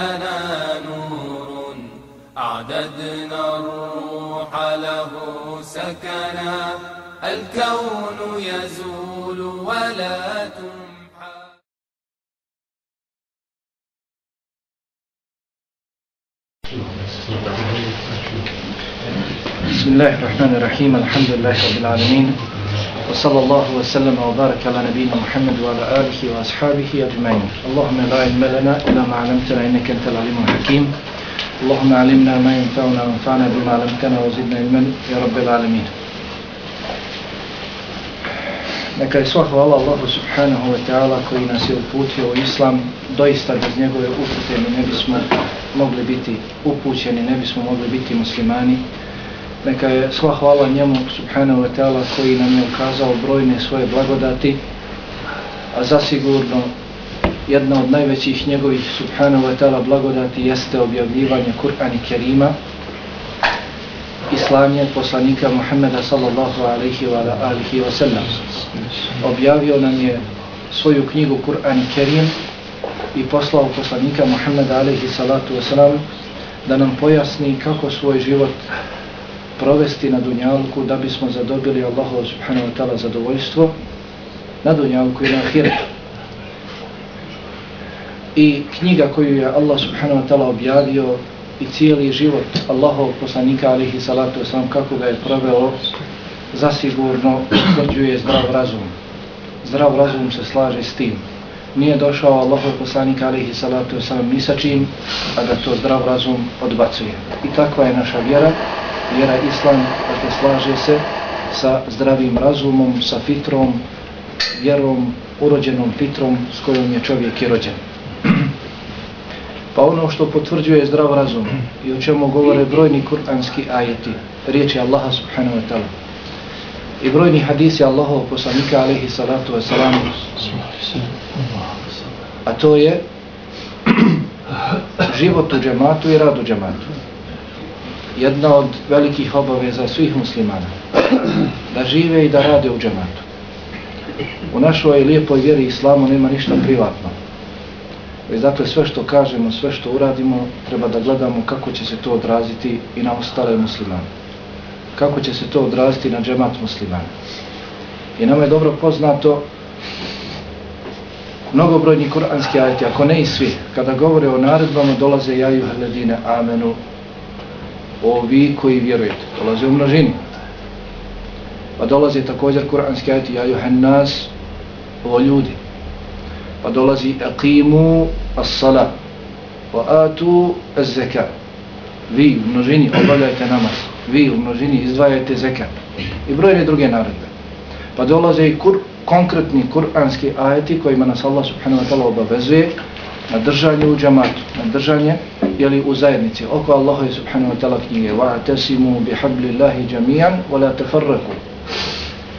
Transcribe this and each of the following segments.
لنا نور أعددنا الروح له سكنا الكون يزول ولا تمحى بسم الله الرحمن الرحيم الحمد لله رب العالمين. وصلى الله وسلم وبارك على نبينا محمد وعلى آله وأصحابه أجمعين اللهم لا علم لنا إلا ما علمتنا إنك أنت العليم الحكيم اللهم علمنا ما ينفعنا وانفعنا بما علمتنا وزدنا علما يا رب العالمين Neka je sva hvala Allahu subhanahu wa ta'ala koji nas je uputio u Islam. Doista bez njegove upute mi ne bismo mogli biti upućeni, ne bismo mogli biti muslimani. Neka je sva hvala njemu subhanahu wa ta'ala koji nam je ukazao brojne svoje blagodati, a zasigurno jedna od najvećih njegovih subhanahu wa ta'ala blagodati jeste objavljivanje Kur'ana Kerima, islanje poslanika Muhammeda sallallahu alaihi wa alihi wa sallam. Objavio nam je svoju knjigu Kur'an Kerim i poslao poslanika Muhammeda alaihi salatu wa sallam da nam pojasni kako svoj život provesti na dunjalku da bismo zadobili Allahu subhanahu wa ta'ala zadovoljstvo na dunjalku i na ahiretu. I knjiga koju je Allah subhanahu wa ta'ala objavio i cijeli život Allahov poslanika alihi salatu wasalam kako ga je proveo zasigurno utvrđuje zdrav razum. Zdrav razum se slaže s tim. Nije došao Allahov poslanika alihi salatu wasalam ni sa čim, a da to zdrav razum odbacuje. I takva je naša vjera, vjera Islam, dakle slaže se sa zdravim razumom, sa fitrom, vjerom, urođenom fitrom s kojom je čovjek i rođen. Pa ono što potvrđuje zdrav razum i o čemu govore brojni kuranski ajeti, riječi Allaha subhanahu wa ta'ala. I brojni hadisi Allahov poslanika alaihi salatu wa salamu. A to je život u džematu i rad u džematu. Jedna od velikih obaveza svih muslimana. Da žive i da rade u džematu. U našoj lijepoj vjeri islamu nema ništa privatno. Već dakle sve što kažemo, sve što uradimo, treba da gledamo kako će se to odraziti i na ostale muslimane. Kako će se to odraziti na džemat muslimana. I nam je dobro poznato mnogobrojni kuranski ajeti, ako ne i svi, kada govore o naredbama, dolaze jaju hledine amenu, o vi koji vjerujete, dolaze u množini. Pa dolaze također kuranski ajeti, jaju hennas, o ljudi, pa dolazi aqimu as-sala wa atu az-zeka. vi u množini obavljajte namaz vi u množini izdvajajte zekat i brojne druge naredbe pa dolaze i kur, konkretni kuranski ajeti kojima nas Allah subhanahu wa ta'ala obavezuje na držanje u džamatu na držanje jeli u zajednici oko Allaha subhanahu wa ta'ala knjige wa tasimu bihablillahi jami'an wa la tafarraku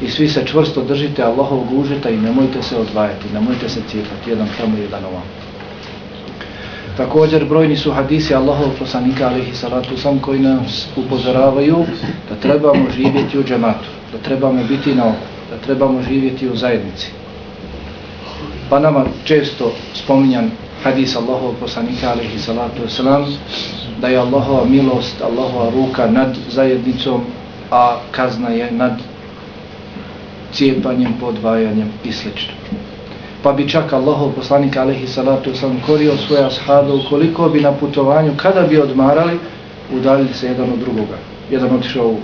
i svi se čvrsto držite Allahovog užeta i nemojte se odvajati, nemojte se cijepati, jedan tamo, jedan ovam. Također brojni su hadisi Allahovog poslanika alihi salatu sam koji nas upozoravaju da trebamo živjeti u džematu, da trebamo biti na oku, da trebamo živjeti u zajednici. Pa nama često spominjan hadis Allahov poslanika alaihi salatu wasalam da je Allahova milost, Allahova ruka nad zajednicom, a kazna je nad cijepanjem, podvajanjem i sl. Pa bi čak Allahov poslanik alaihi salatu wasalam korio svoje ashaabe ukoliko bi na putovanju, kada bi odmarali, udaljili se jedan od drugoga. Jedan otišao u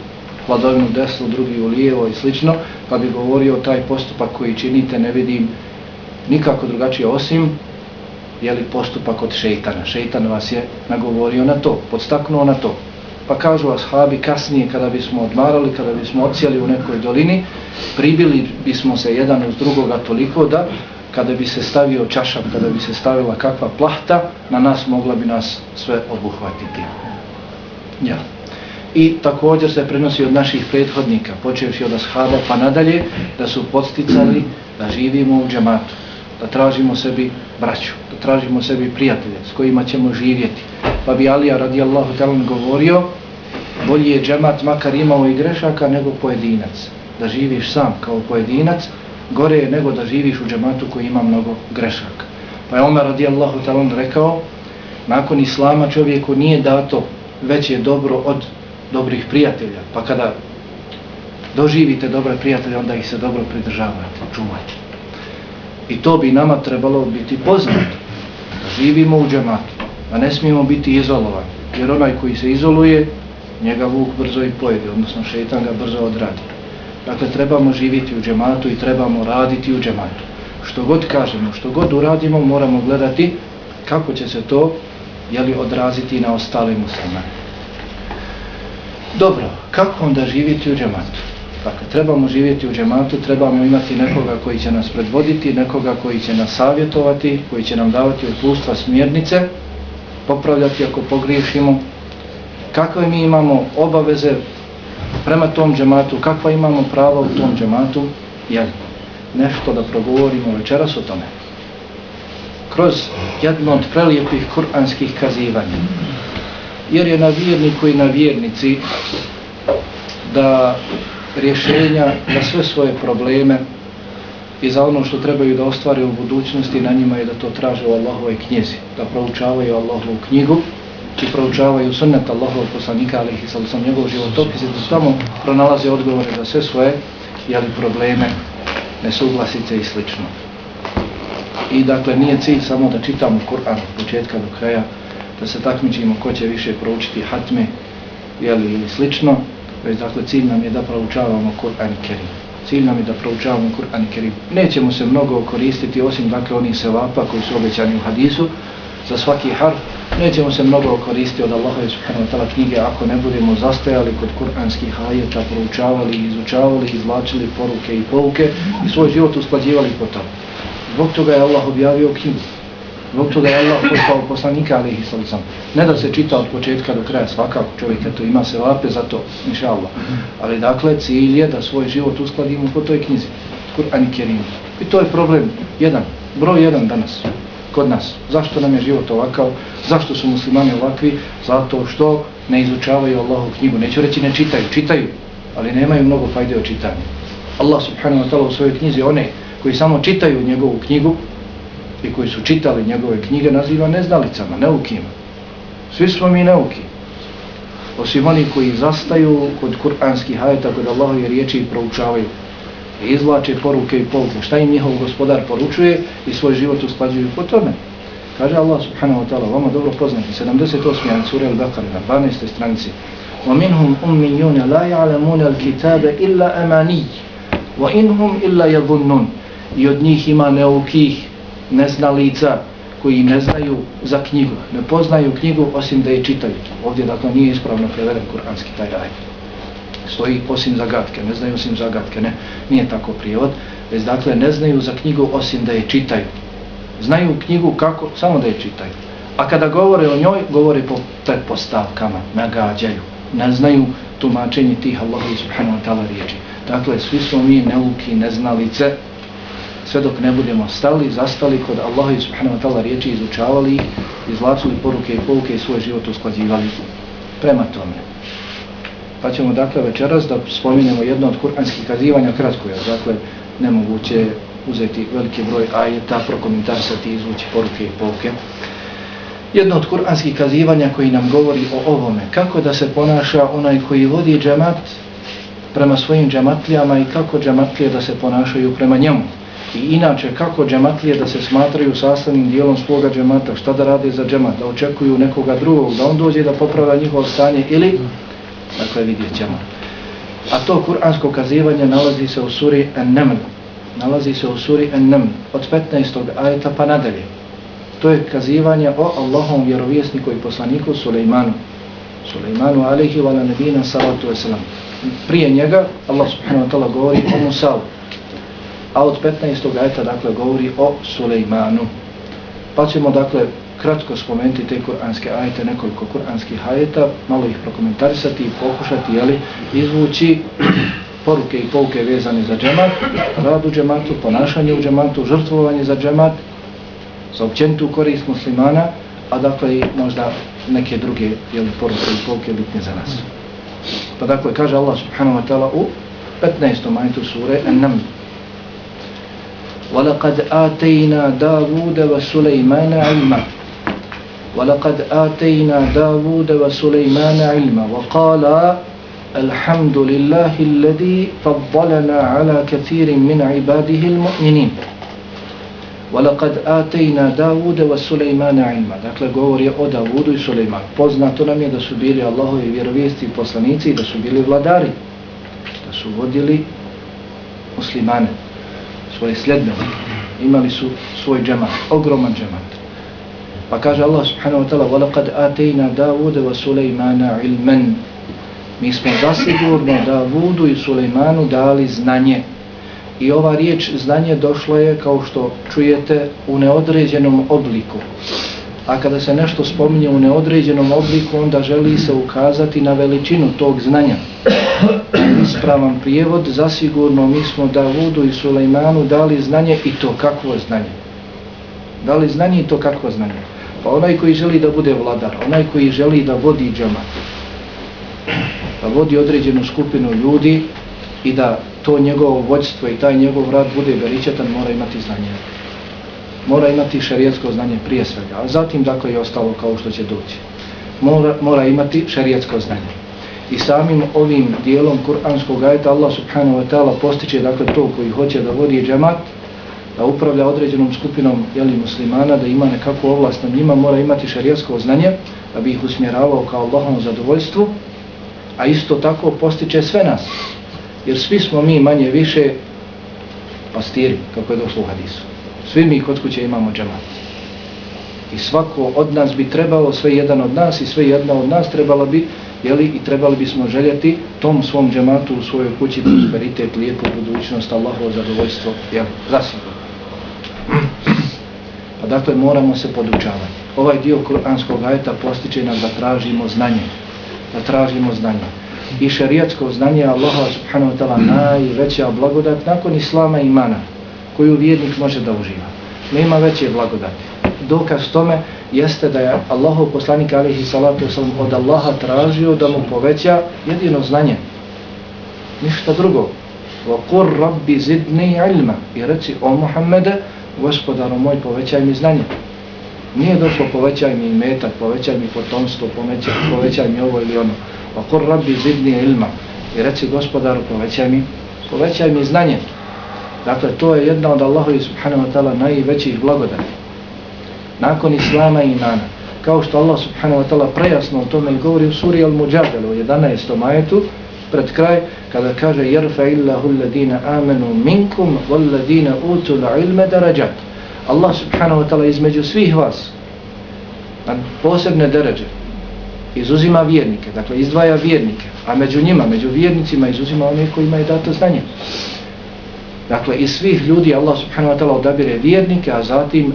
hladovinu desno, drugi u lijevo i slično, pa bi govorio taj postupak koji činite ne vidim nikako drugačije osim jeli, postupak od šeitana. Šeitan vas je nagovorio na to, podstaknuo na to. Pa kažu ashabi kasnije kada bismo odmarali, kada bismo ocijeli u nekoj dolini, pribili bismo se jedan uz drugoga toliko da kada bi se stavio čašak, kada bi se stavila kakva plahta, na nas mogla bi nas sve obuhvatiti. Ja. I također se prenosi od naših prethodnika, počevši od ashaba pa nadalje, da su podsticali da živimo u džematu, da tražimo sebi braću, da tražimo sebi prijatelje s kojima ćemo živjeti. Pa bi Alija radijallahu talan govorio, bolji je džemat makar imao i grešaka nego pojedinac. Da živiš sam kao pojedinac, gore je nego da živiš u džematu koji ima mnogo grešaka. Pa je Omer radijallahu talan rekao, nakon Islama čovjeku nije dato veće dobro od dobrih prijatelja. Pa kada doživite dobre prijatelje, onda ih se dobro pridržavate, čuvajte. I to bi nama trebalo biti poznato. Živimo u džematu, a ne smijemo biti izolovani. Jer onaj koji se izoluje, njega vuk brzo i pojede, odnosno šetan ga brzo odradi. Dakle, trebamo živjeti u džematu i trebamo raditi u džematu. Što god kažemo, što god uradimo, moramo gledati kako će se to jeli, odraziti na ostale muslimane. Dobro, kako onda živjeti u džematu? Dakle, trebamo živjeti u džematu, trebamo imati nekoga koji će nas predvoditi, nekoga koji će nas savjetovati, koji će nam davati upustva, smjernice, popravljati ako pogriješimo, kakve mi imamo obaveze prema tom džematu, kakva imamo prava u tom džematu, jel, nešto da progovorimo večeras o tome. Kroz jedno od prelijepih kuranskih kazivanja. Jer je na vjerniku i na vjernici da rješenja za sve svoje probleme i za ono što trebaju da ostvare u budućnosti na njima je da to traže u Allahove knjezi, da proučavaju Allahovu knjigu i proučavaju sunnet Allahovog poslanika ali i sam njegov životopis i da tamo pronalaze odgovore za sve svoje jeli, probleme, nesuglasice i slično. I dakle nije cilj samo da čitamo Kur'an od početka do kraja, da se takmičimo ko će više proučiti hatme jeli, ili slično, već dakle cilj nam je da proučavamo Kur'an Kerim. Cilj nam je da proučavamo Kur'an Kerim. Nećemo se mnogo koristiti osim dakle onih sevapa koji su obećani u hadisu za svaki harf. Nećemo se mnogo koristiti od Allaha i subhanahu wa ta'ala knjige ako ne budemo zastajali kod kur'anskih ajeta, proučavali, izučavali, izvlačili poruke i pouke i svoj život usklađivali po tomu. Zbog toga je Allah objavio knjigu. Zbog toga je Allah poslao poslanika alihi sallam. Ne da se čita od početka do kraja svakako, čovjek to ima se lape za to, inša Allah. Ali dakle, cilj je da svoj život uskladimo po toj knjizi, Kur'an i Kerim. I to je problem jedan, broj jedan danas, kod nas. Zašto nam je život ovakav? Zašto su muslimani ovakvi? Zato što ne izučavaju Allahu knjigu. Neću reći ne čitaju, čitaju, ali nemaju mnogo fajde o čitanju. Allah subhanahu wa ta'ala u svojoj knjizi, one koji samo čitaju njegovu knjigu, i koji su čitali njegove knjige naziva nezdalicama, neukima. Svi smo mi neuki. Osim oni koji zastaju kod kuranskih hajeta, kod Allahove riječi i proučavaju. I izvlače poruke i pouke. Šta im njihov gospodar poručuje i svoj život usklađuju po tome. Kaže Allah subhanahu wa ta'ala, vama dobro poznati, 78. an sura al-Baqara, na 12. stranici. وَمِنْهُمْ أُمِّيُّونَ لَا يَعْلَمُونَ الْكِتَابَ إِلَّا أَمَانِيِّ وَإِنْهُمْ إِلَّا يَظُنُّونَ I od njih ima neukih neznalica koji ne znaju za knjigu, ne poznaju knjigu osim da je čitaju. Ovdje dakle nije ispravno preveden kuranski taj raj. Stoji osim zagatke, ne znaju osim zagatke, ne, nije tako prijevod. Već dakle ne znaju za knjigu osim da je čitaju. Znaju knjigu kako, samo da je čitaju. A kada govore o njoj, govore po pretpostavkama, nagađaju. Ne znaju tumačenje tih Allahovi subhanahu wa ta'ala riječi. Dakle, svi smo mi neuki, neznalice, sve dok ne budemo stali, zastali kod Allaha i subhanahu wa ta'ala riječi, izučavali ih, izlacili poruke i pouke i svoj život usklađivali prema tome. Pa ćemo dakle večeras da spominjemo jedno od kuranskih kazivanja kratko, jer dakle nemoguće uzeti veliki broj ajeta, prokomentarisati izvući poruke i pouke. Jedno od kuranskih kazivanja koji nam govori o ovome, kako da se ponaša onaj koji vodi džemat prema svojim džematlijama i kako džematlije da se ponašaju prema njemu. I inače, kako džematlije da se smatraju sastavnim dijelom svoga džemata, šta da rade za džemat, da očekuju nekoga drugog, da on dođe da popravlja njihovo stanje ili, dakle, vidjet ćemo. A to kuransko kazivanje nalazi se u suri An-Naml. Nalazi se u suri An-Naml od 15. ajeta pa nadalje. To je kazivanje o Allahom vjerovjesniku i poslaniku Sulejmanu. Sulejmanu alihi wa nebina salatu wasalam. Prije njega Allah subhanahu wa ta'ala govori o Musavu a od 15. ajta dakle govori o Sulejmanu. Pa ćemo dakle kratko spomenuti te kuranske ajete, nekoliko kuranskih ajeta, malo ih prokomentarisati i pokušati jeli, izvući poruke i pouke vezane za džemat, rad u džematu, ponašanje u džematu, žrtvovanje za džemat, za općenitu korist muslimana, a dakle i možda neke druge jeli, poruke i pouke bitne za nas. Pa dakle kaže Allah subhanahu wa ta'ala u 15. majitu sure An-Naml وَلَقَدْ آتَيْنَا دَاوُودَ وَسُلَيْمَانَ عِلْمًا وَلَقَدْ آتَيْنَا دَاوُودَ وَسُلَيْمَانَ عِلْمًا وَقَالَ الْحَمْدُ لِلَّهِ الَّذِي فَضَّلَنَا عَلَى كَثِيرٍ مِنْ عِبَادِهِ الْمُؤْمِنِينَ وَلَقَدْ آتَيْنَا دَاوُودَ وَسُلَيْمَانَ عِلْمًا Dakle, govori o Davudu i Sulejmanu. Poznato nam je da su bili Allahovi vjerovijesti i poslanici i da su bili vladari. Da su vodili muslimane, svoje sljedbenike. Imali su svoj džemat, ogroman džemat. Pa kaže Allah subhanahu wa ta'ala وَلَقَدْ آتَيْنَا دَاوُدَ وَسُلَيْمَانَ عِلْمًا Mi smo zasigurno Davudu i Sulejmanu dali znanje. I ova riječ znanje došlo je, kao što čujete, u neodređenom obliku. A kada se nešto spominje u neodređenom obliku, onda želi se ukazati na veličinu tog znanja. Ispravan prijevod, zasigurno mi smo Davudu i Sulejmanu dali znanje i to kakvo znanje. Dali znanje i to kakvo znanje. Pa onaj koji želi da bude vladar, onaj koji želi da vodi džamat, da vodi određenu skupinu ljudi i da to njegovo vođstvo i taj njegov rad bude veličetan, mora imati znanje. Mora imati šarijetsko znanje prije svega, a zatim dakle i ostalo kao što će doći. Mora, mora imati šarijetsko znanje. I samim ovim dijelom kuranskog ajta Allah subhanahu wa ta'ala postiče dakle to koji hoće da vodi džemat, da upravlja određenom skupinom jeli, muslimana, da ima nekakvu ovlast na njima, mora imati šarijetsko znanje, da bi ih usmjeravao kao Allahom zadovoljstvu, a isto tako postiče sve nas, jer svi smo mi manje više pastiri, kako je došlo u hadisu. Svi mi kod kuće imamo džemat. I svako od nas bi trebalo, sve jedan od nas i sve jedna od nas trebala bi, jeli, i trebali bismo željeti tom svom džematu u svojoj kući prosperitet, lijepu budućnost, Allahovo zadovoljstvo, jeli, zasigurno. Pa dakle moramo se podučavati. Ovaj dio kuranskog ajeta postiče nas da tražimo znanje. Da tražimo znanje. I šarijatsko znanje Allaha subhanahu wa ta'ala najveća blagodat nakon islama i imana koju vjernik može da uživa. Nema veće blagodati. Dokaz tome jeste da je Allahov poslanik alihi salatu wasalam od Allaha tražio da mu poveća jedino znanje. Ništa drugo. وَقُرْ رَبِّ زِدْنِي عِلْمًا I reci o Muhammede, gospodaru moj, povećaj mi znanje. Nije došlo povećaj mi metak, povećaj mi potomstvo, povećaj, povećaj mi ovo ili ono. Pa kor rabbi zidni ilma. I reci gospodaru, povećaj mi, povećaj mi znanje. Dakle, to je jedna od Allahovi subhanahu wa ta'ala najvećih blagodati. Nakon Islama i imana. Kao što Allah subhanahu wa ta'ala prejasno o tome govori u suri Al-Mujadil u 11. majetu, pred kraj, kada kaže يَرْفَ illahu الَّذِينَ amanu minkum walladina utul الْعِلْمَ darajat. Allah subhanahu wa ta'ala između svih vas na posebne deređe izuzima vjernike, dakle izdvaja vjernike, a među njima, među vjernicima izuzima one koji imaju dato znanje. Dakle, iz svih ljudi Allah subhanahu wa ta'ala odabire vjernike, a zatim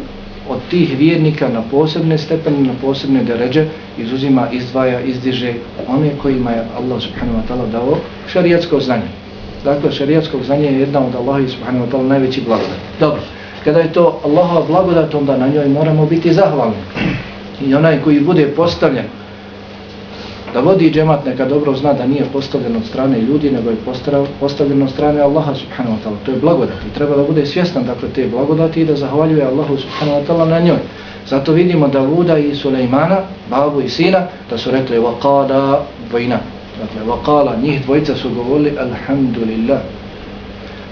od tih vjernika na posebne stepene, na posebne deređe, izuzima, izdvaja, izdiže one kojima je Allah subhanahu wa ta'ala dao šarijatsko znanje. Dakle, šarijatsko znanje je jedna od Allaha subhanahu wa ta'ala najveći blagodat. Dobro, kada je to Allahova blagodat, onda na njoj moramo biti zahvalni. I onaj koji bude postavljen da vodi džemat neka dobro zna da nije postavljen od strane ljudi, nego je postavljen od strane Allaha subhanahu wa ta'ala. To je blagodat i treba da bude svjestan dakle, te blagodati i da zahvaljuje Allahu subhanahu wa ta'ala na njoj. Zato vidimo da Vuda i Sulejmana, babu i sina, da su rekli vaqada dvojna. Dakle, vaqala, njih dvojica su govorili alhamdulillah.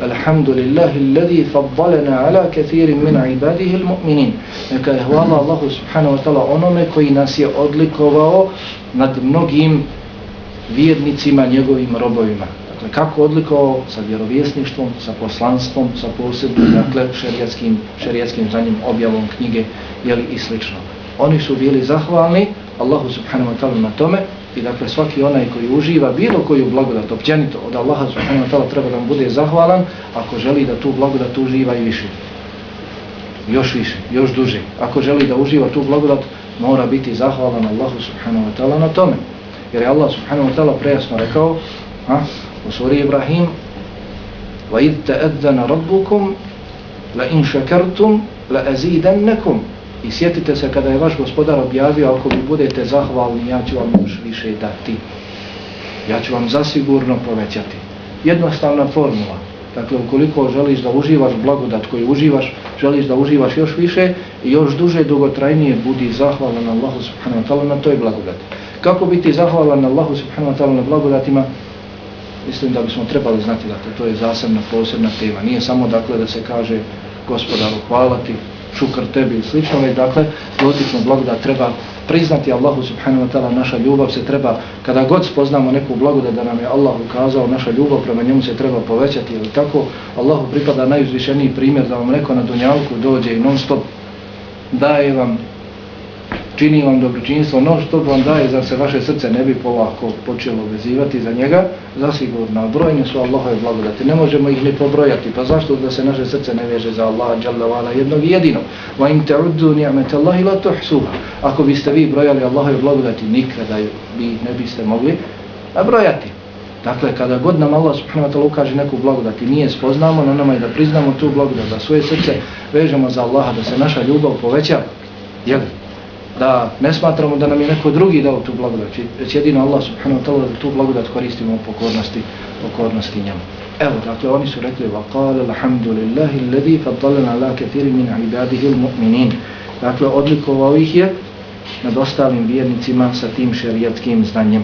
Alhamdulillahi alladhi faddalana ala kathirin min ibadihi almu'minin. Neka je hvala Allahu subhanahu wa ta'ala onome koji nas je odlikovao nad mnogim vjernicima, njegovim robovima. Dakle, kako odlikovao sa vjerovjesništvom, sa poslanstvom, sa posebnim, dakle, šerijatskim, šerijatskim znanjem, objavom knjige, jeli i slično. Oni su bili zahvalni Allahu subhanahu wa ta'ala na tome i dakle svaki onaj koji uživa bilo koju blagodat općenito od Allaha subhanahu wa ta'ala treba da mu bude zahvalan ako želi da tu blagodat uživa i više još više, još duže ako želi da uživa tu blagodat mora biti zahvalan Allahu subhanahu wa ta'ala na tome jer je Allah subhanahu wa ta'ala prejasno rekao ha, u suri Ibrahim وَإِذْ تَأَذَّنَ رَبُّكُمْ لَإِنْ شَكَرْتُمْ لَأَزِيدَنَّكُمْ I sjetite se kada je vaš gospodar objavio, ako vi budete zahvalni, ja ću vam još više dati. Ja ću vam zasigurno povećati. Jednostavna formula. Dakle, ukoliko želiš da uživaš blagodat koju uživaš, želiš da uživaš još više i još duže, dugotrajnije, budi zahvalan Allahu subhanahu wa ta'ala na toj blagodati. Kako biti zahvalan Allahu subhanahu wa ta'ala na blagodatima? Mislim da bismo trebali znati da to je zasebna, posebna tema. Nije samo dakle da se kaže gospodaru hvala ti, šukr tebi i slično, već dakle, dotičnu blagodat treba priznati Allahu subhanahu wa ta'ala, naša ljubav se treba, kada god spoznamo neku blagodat da nam je Allah ukazao, naša ljubav prema njemu se treba povećati, ili tako, Allahu pripada najuzvišeniji primjer da vam neko na dunjalku dođe i non stop daje vam čini vam dobročinstvo, no što vam daje, da se vaše srce ne bi polako počelo vezivati za njega, zasigurno, brojni su Allahove blagodati, ne možemo ih ni pobrojati, pa zašto da se naše srce ne veže za Allaha, dželle jednog i jedinog, va im te uddu Allahi la tuhsuha, ako biste vi brojali Allahove blagodati, nikada bi ne biste mogli brojati. Dakle, kada god nam Allah subhanahu wa ta'la ukaže neku blagodat i nije spoznamo, na nama je da priznamo tu blagodat, da svoje srce vežemo za Allaha, da se naša ljubav poveća, jel? da ne smatramo da nam je neko drugi dao tu blagodat, već jedino Allah subhanahu wa ta'ala da tu blagodat koristimo u pokornosti, pokornosti njemu. Evo, dakle, oni su rekli وَقَالَ الْحَمْدُ لِلَّهِ الَّذِي فَضَّلَنَ عَلَى كَثِيرٍ مِنْ عِبَادِهِ الْمُؤْمِنِينَ Dakle, odlikovao ih je nad ostalim vjernicima sa tim šerijatskim znanjem.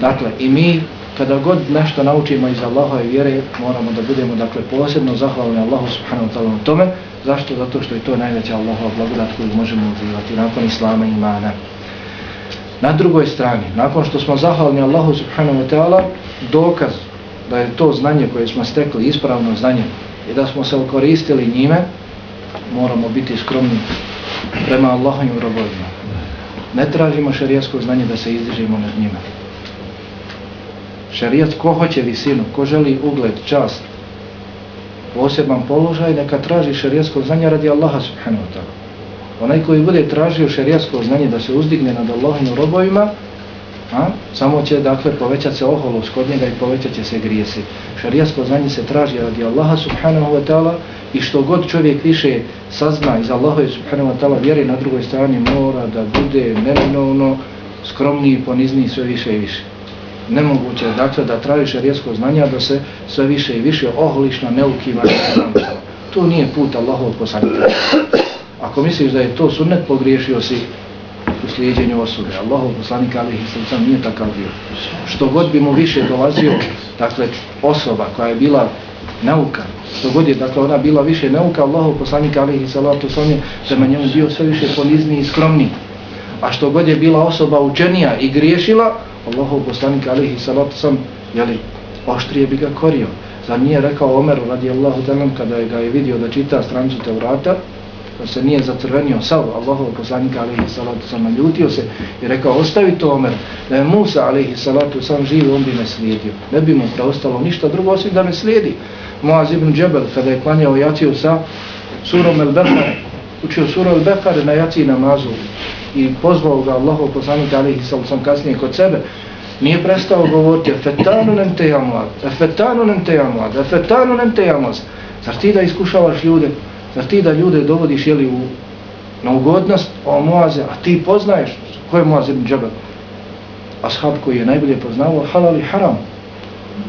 Dakle, i mi kada god nešto naučimo iz Allahove vjere, moramo da budemo dakle posebno zahvalni Allahu subhanahu wa ta'ala na tome. Zašto? Zato što je to najveća Allahova blagodat koju možemo uživati nakon Islama i imana. Na drugoj strani, nakon što smo zahvalni Allahu subhanahu wa ta'ala, dokaz da je to znanje koje smo stekli, ispravno znanje, i da smo se okoristili njime, moramo biti skromni prema Allahovim robovima. Ne tražimo šarijasko znanje da se izdižimo nad njima šarijat ko hoće visinu, ko želi ugled, čast, poseban položaj, neka traži šarijatsko znanje radi Allaha subhanahu wa ta'ala. Onaj koji bude tražio šarijatsko znanje da se uzdigne nad Allahim robovima, a, samo će dakle povećati se oholost kod njega i povećat će se grijesi. Šarijatsko znanje se traži radi Allaha subhanahu wa ta'ala i što god čovjek više sazna iz Allaha subhanahu wa ta'ala vjeri na drugoj strani mora da bude neminovno skromniji, ponizniji sve više i više nemoguće je dakle da traži šarijetsko znanja da se sve više i više oholiš na neukima to nije put Allahovog poslanika. Ako misliš da je to sunnet pogriješio si u slijedjenju osobe Allahov poslanika ali sam nije takav bio. Što god bi mu više dolazio dakle osoba koja je bila nauka što god je dakle ona bila više nauka Allahov poslanika ali salatu sam je prema njemu bio sve više ponizniji i skromniji a što god je bila osoba učenija i griješila Allahov poslanik alihi salatu sam, jeli, oštrije bi ga korio. Za nije rekao Omeru radijallahu talam kada je ga je vidio da čita strancu Tevrata, da se nije zacrvenio sav Allahov poslanik alihi salatu sam naljutio se i rekao ostavi to Omer, da je Musa alihi salatu sam živ, on bi me slijedio. Ne bi mu preostalo ništa drugo osim da me slijedi. Muaz ibn Džebel kada je klanjao jaciju sa surom el Bekare učio suru el Bekare na jaciji namazu, i pozvao ga Allahu poslanik alihi sallam sam kasnije kod sebe, nije prestao govoriti efetanu nem te jamlad, efetanu nem te jamlad, efetanu nem te jamlad. Zar ti da iskušavaš ljude, zar ti da ljude dovodiš jeli u, na ugodnost o Moaze, a ti poznaješ ko je Moaz ibn Džabel? Ashab koji je najbolje poznavao halal i haram.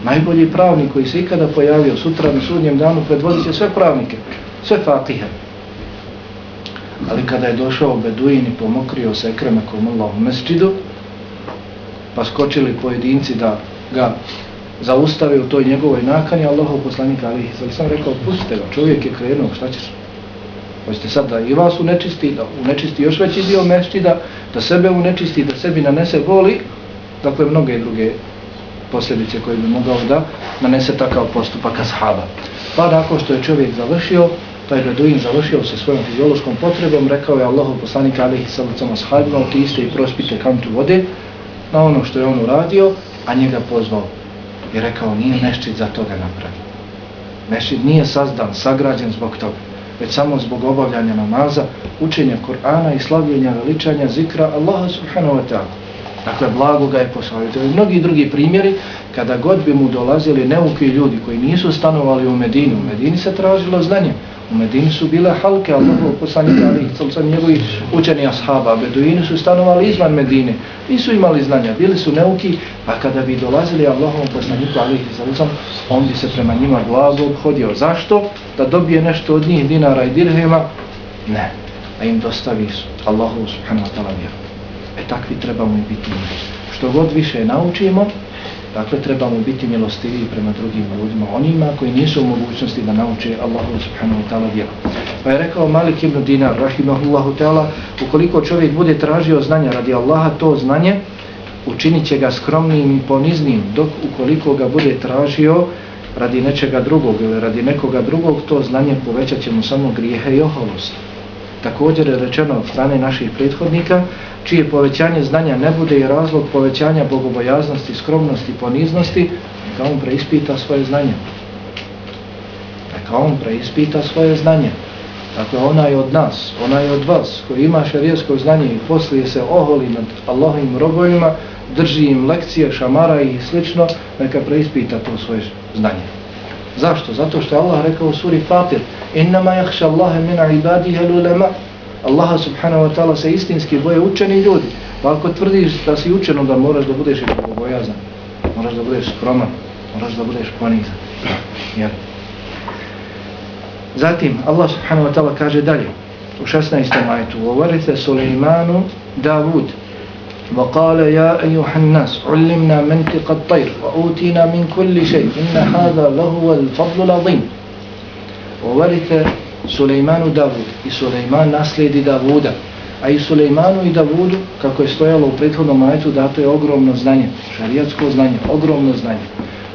Najbolji pravnik koji se ikada pojavio sutra na sudnjem danu predvodit će sve pravnike, sve fatihe ali kada je došao Beduin i pomokrio se ekremekom Allah u mesčidu, pa skočili pojedinci da ga zaustave u toj njegovoj nakani, Allahov poslanik Ali Hisali sam rekao, pustite ga, čovjek je krenuo, šta ćeš? Hoćete sad da i vas unečisti, da unečisti još veći dio mesčida, da sebe unečisti, da sebi nanese boli, dakle mnoge druge posljedice koje bi mogao da nanese takav postupak ashaba. Pa nakon što je čovjek završio, taj Beduin završio sa svojom fiziološkom potrebom, rekao je Allahov poslanik alihi sallam ashabima, otište i prospite kantu vode, na ono što je on uradio, a njega pozvao i rekao nije mešćid za toga napravio. Mešćid nije sazdan, sagrađen zbog toga, već samo zbog obavljanja namaza, učenja Kur'ana i slavljenja veličanja zikra Allaha subhanahu wa ta'ala. Dakle, blago ga je posavjetio. I mnogi drugi primjeri, kada god bi mu dolazili neuki ljudi koji nisu stanovali u Medinu, u Medini se tražilo znanje, U Medini su bile halke Allahov poslanika ali i njegovi učeni ashaba. Beduini su stanovali izvan Medine. Nisu imali znanja, bili su neuki, pa kada bi dolazili Allahov poslaniku ali i on bi se prema njima blago obhodio. Zašto? Da dobije nešto od njih dinara i dirhema? Ne. Da im dostavi Allahov subhanahu wa ta'ala vjeru. E takvi trebamo i biti. Što god više naučimo, Dakle, trebamo biti milostiviji prema drugim ljudima, onima koji nisu u mogućnosti da nauče Allahu subhanahu wa ta'ala vjeru. Pa je rekao Malik ibn Dinar, rahimahullahu ta'ala, ukoliko čovjek bude tražio znanja radi Allaha, to znanje učinit će ga skromnim i poniznim, dok ukoliko ga bude tražio radi nečega drugog ili radi nekoga drugog, to znanje povećat će mu samo grijehe i oholost. Također je rečeno od strane naših prethodnika, čije povećanje znanja ne bude i razlog povećanja bogobojaznosti, skromnosti, poniznosti, neka on preispita svoje znanje. Neka on preispita svoje znanje. Dakle, ona je od nas, ona je od vas, koji ima šarijesko znanje i poslije se oholi nad Allahovim robovima, drži im lekcije, šamara i slično, neka preispita to svoje znanje. Zašto? Zato što Allah rekao u suri Fatir, innama jahša Allahe min ibadihi lulema, Allaha subhanahu wa ta'ala se istinski boje učeni ljudi. Pa ako tvrdiš da si učen, onda moraš da budeš i bogobojazan. Moraš da budeš skroman. Moraš da budeš ponizan. Jer. Zatim, Allah subhanahu wa ta'ala kaže dalje. U 16. majtu. Govorite Suleimanu Davud. وقال يا أيها الناس علمنا منطق الطير وأوتينا من كل شيء إن هذا لهو الفضل العظيم وورث Sulejmanu Davud i Sulejman naslijedi Davuda. A i Sulejmanu i Davudu, kako je stojalo u prethodnom majetu, dato je ogromno znanje, šarijatsko znanje, ogromno znanje.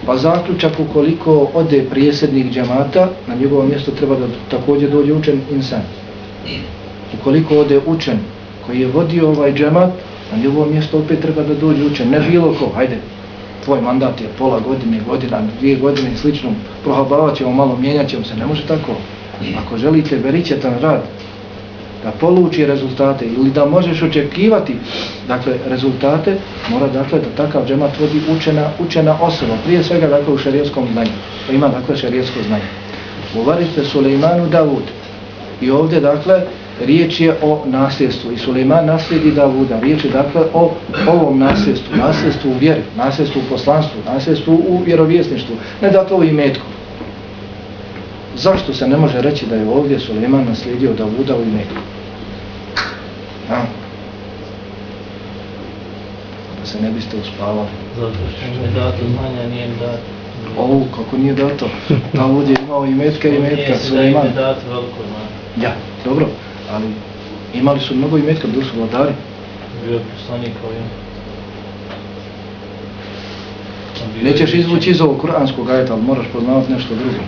Pa zaključak ukoliko ode prijesednik džemata, na njegovo mjesto treba da također dođe učen insan. Ukoliko ode učen koji je vodio ovaj džemat, na njegovo mjesto opet treba da dođe učen. Ne bilo ko, hajde, tvoj mandat je pola godine, godina, dvije godine i slično, prohabavat ćemo malo, mijenjat ćemo se, ne može tako. Ako želite veričetan rad, da poluči rezultate ili da možeš očekivati dakle, rezultate, mora dakle da takav džemat vodi učena, učena osoba, prije svega dakle u šarijetskom znanju. To ima dakle šarijetsko znanje. Uvarite Sulejmanu Davud. I ovdje dakle riječ je o nasljedstvu. I Sulejman naslijedi Davuda. Riječ je dakle o ovom nasljedstvu. Nasljedstvu u vjeri, nasljedstvu u poslanstvu, nasljedstvu u vjerovjesništvu. Ne dakle u imetku. Zašto se ne može reći da je ovdje Suleiman naslijedio Davuda u imeku? A? Da se ne biste uspavali. Zato što nije dato znanja, nije dato. Ovu, kako nije dato? Davud je imao imetka i imetka, Suleiman. Nije dato veliko znanje. Ja, dobro, ali imali su mnogo imetka, bili su vladari. Bio poslanik ovim. Nećeš izvući iz ovog kuranskog ajeta, ali moraš poznavati nešto drugo.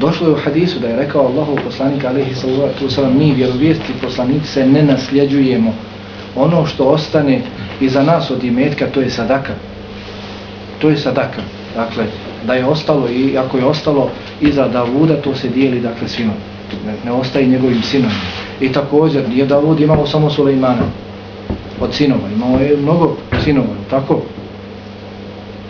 Došlo je u hadisu da je rekao Allahov poslanik alaihi sallatu wasalam mi vjerovijesti poslanici se ne nasljeđujemo. Ono što ostane iza nas od imetka to je sadaka. To je sadaka. Dakle, da je ostalo i ako je ostalo iza Davuda to se dijeli dakle svima. Ne, ne ostaje njegovim sinom. I također nije Davud imao samo Sulejmana od sinova. Imao je mnogo sinova. Tako?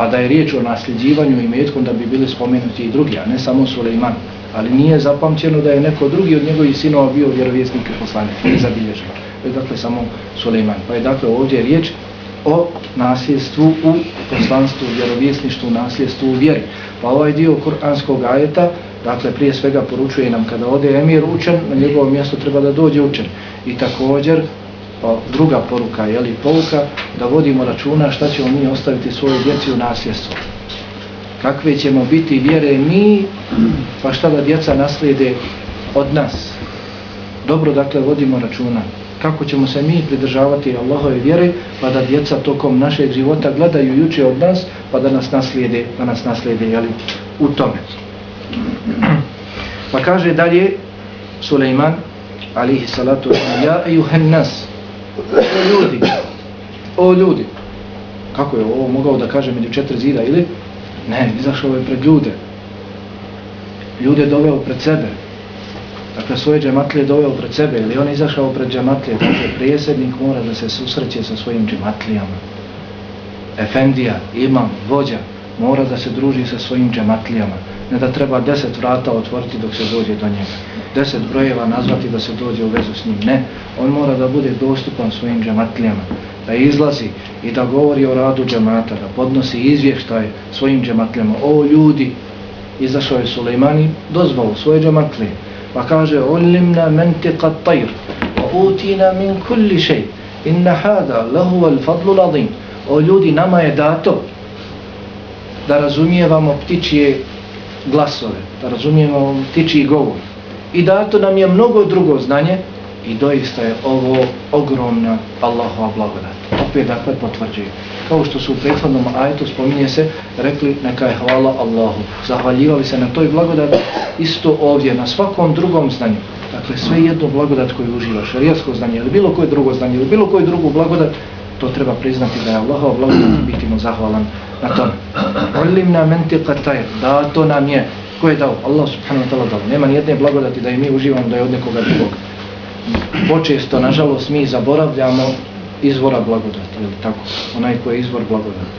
pa da je riječ o nasljeđivanju i metkom da bi bili spomenuti i drugi, a ne samo Sulejman. Ali nije zapamćeno da je neko drugi od njegovih sinova bio vjerovjesnik i poslanik, ne zabilježeno. Je dakle samo Sulejman. Pa je dakle ovdje riječ o nasljedstvu u poslanstvu, vjerovjesništvu, nasljedstvu u vjeri. Pa ovaj dio kuranskog ajeta, dakle prije svega poručuje nam kada ode emir učen, na njegovo mjesto treba da dođe učen. I također pa druga poruka je li pouka da vodimo računa šta ćemo mi ostaviti svoje djeci u nasljedstvo kakve ćemo biti vjere mi pa šta da djeca naslijede od nas dobro dakle vodimo računa kako ćemo se mi pridržavati Allahove vjere pa da djeca tokom našeg života gledaju juče od nas pa da nas naslijede da nas naslijede jeli, u tome pa kaže dalje Suleiman alihi salatu ja ejuhen nas o ljudi, o ljudi, Kako je ovo mogao da kaže među četiri zida ili? Ne, izašao je pred ljude. Ljude doveo pred sebe. Dakle, svoje džematlije doveo pred sebe. Ili on izašao pred džematlije. Dakle, prijesednik mora da se susreće sa svojim džematlijama. Efendija, imam, vođa, mora da se druži sa svojim džematlijama. Ne da treba deset vrata otvoriti dok se dođe do njega. Deset brojeva nazvati da se dođe u vezu s njim. Ne, on mora da bude dostupan svojim džematlijama. Da izlazi i da govori o radu džemata, da podnosi izvještaj svojim džematlijama. O ljudi, izašao je Sulejmani, dozvao svoje džematlije. Pa kaže, ulimna mentika tajr, wa utina min kulli šej, inna hada lahu al fadlu ladim. O ljudi, nama je dato da razumijevamo ptičije glasove, da razumijemo ptičiji govor. I dato nam je mnogo drugo znanje i doista je ovo ogromna Allahova blagodat. Opet dakle potvrđuje. Kao što su u prethodnom ajetu spominje se, rekli neka je hvala Allahu. Zahvaljivali se na toj blagodati isto ovdje, na svakom drugom znanju. Dakle, sve jedno blagodat koju uživaš, rijasko znanje ili bilo koje drugo znanje ili bilo koju drugu blagodat, to treba priznati da je Allahova blagodat i biti mu zahvalan na tom. Ulimna mentika tajr, da to nam je. Ko je dao? Allah subhanahu wa ta'ala dao. Nema nijedne blagodati da i mi uživamo da je od nekoga drugog. Počesto, nažalost, mi zaboravljamo izvora blagodati, ili tako? Onaj koji je izvor blagodati.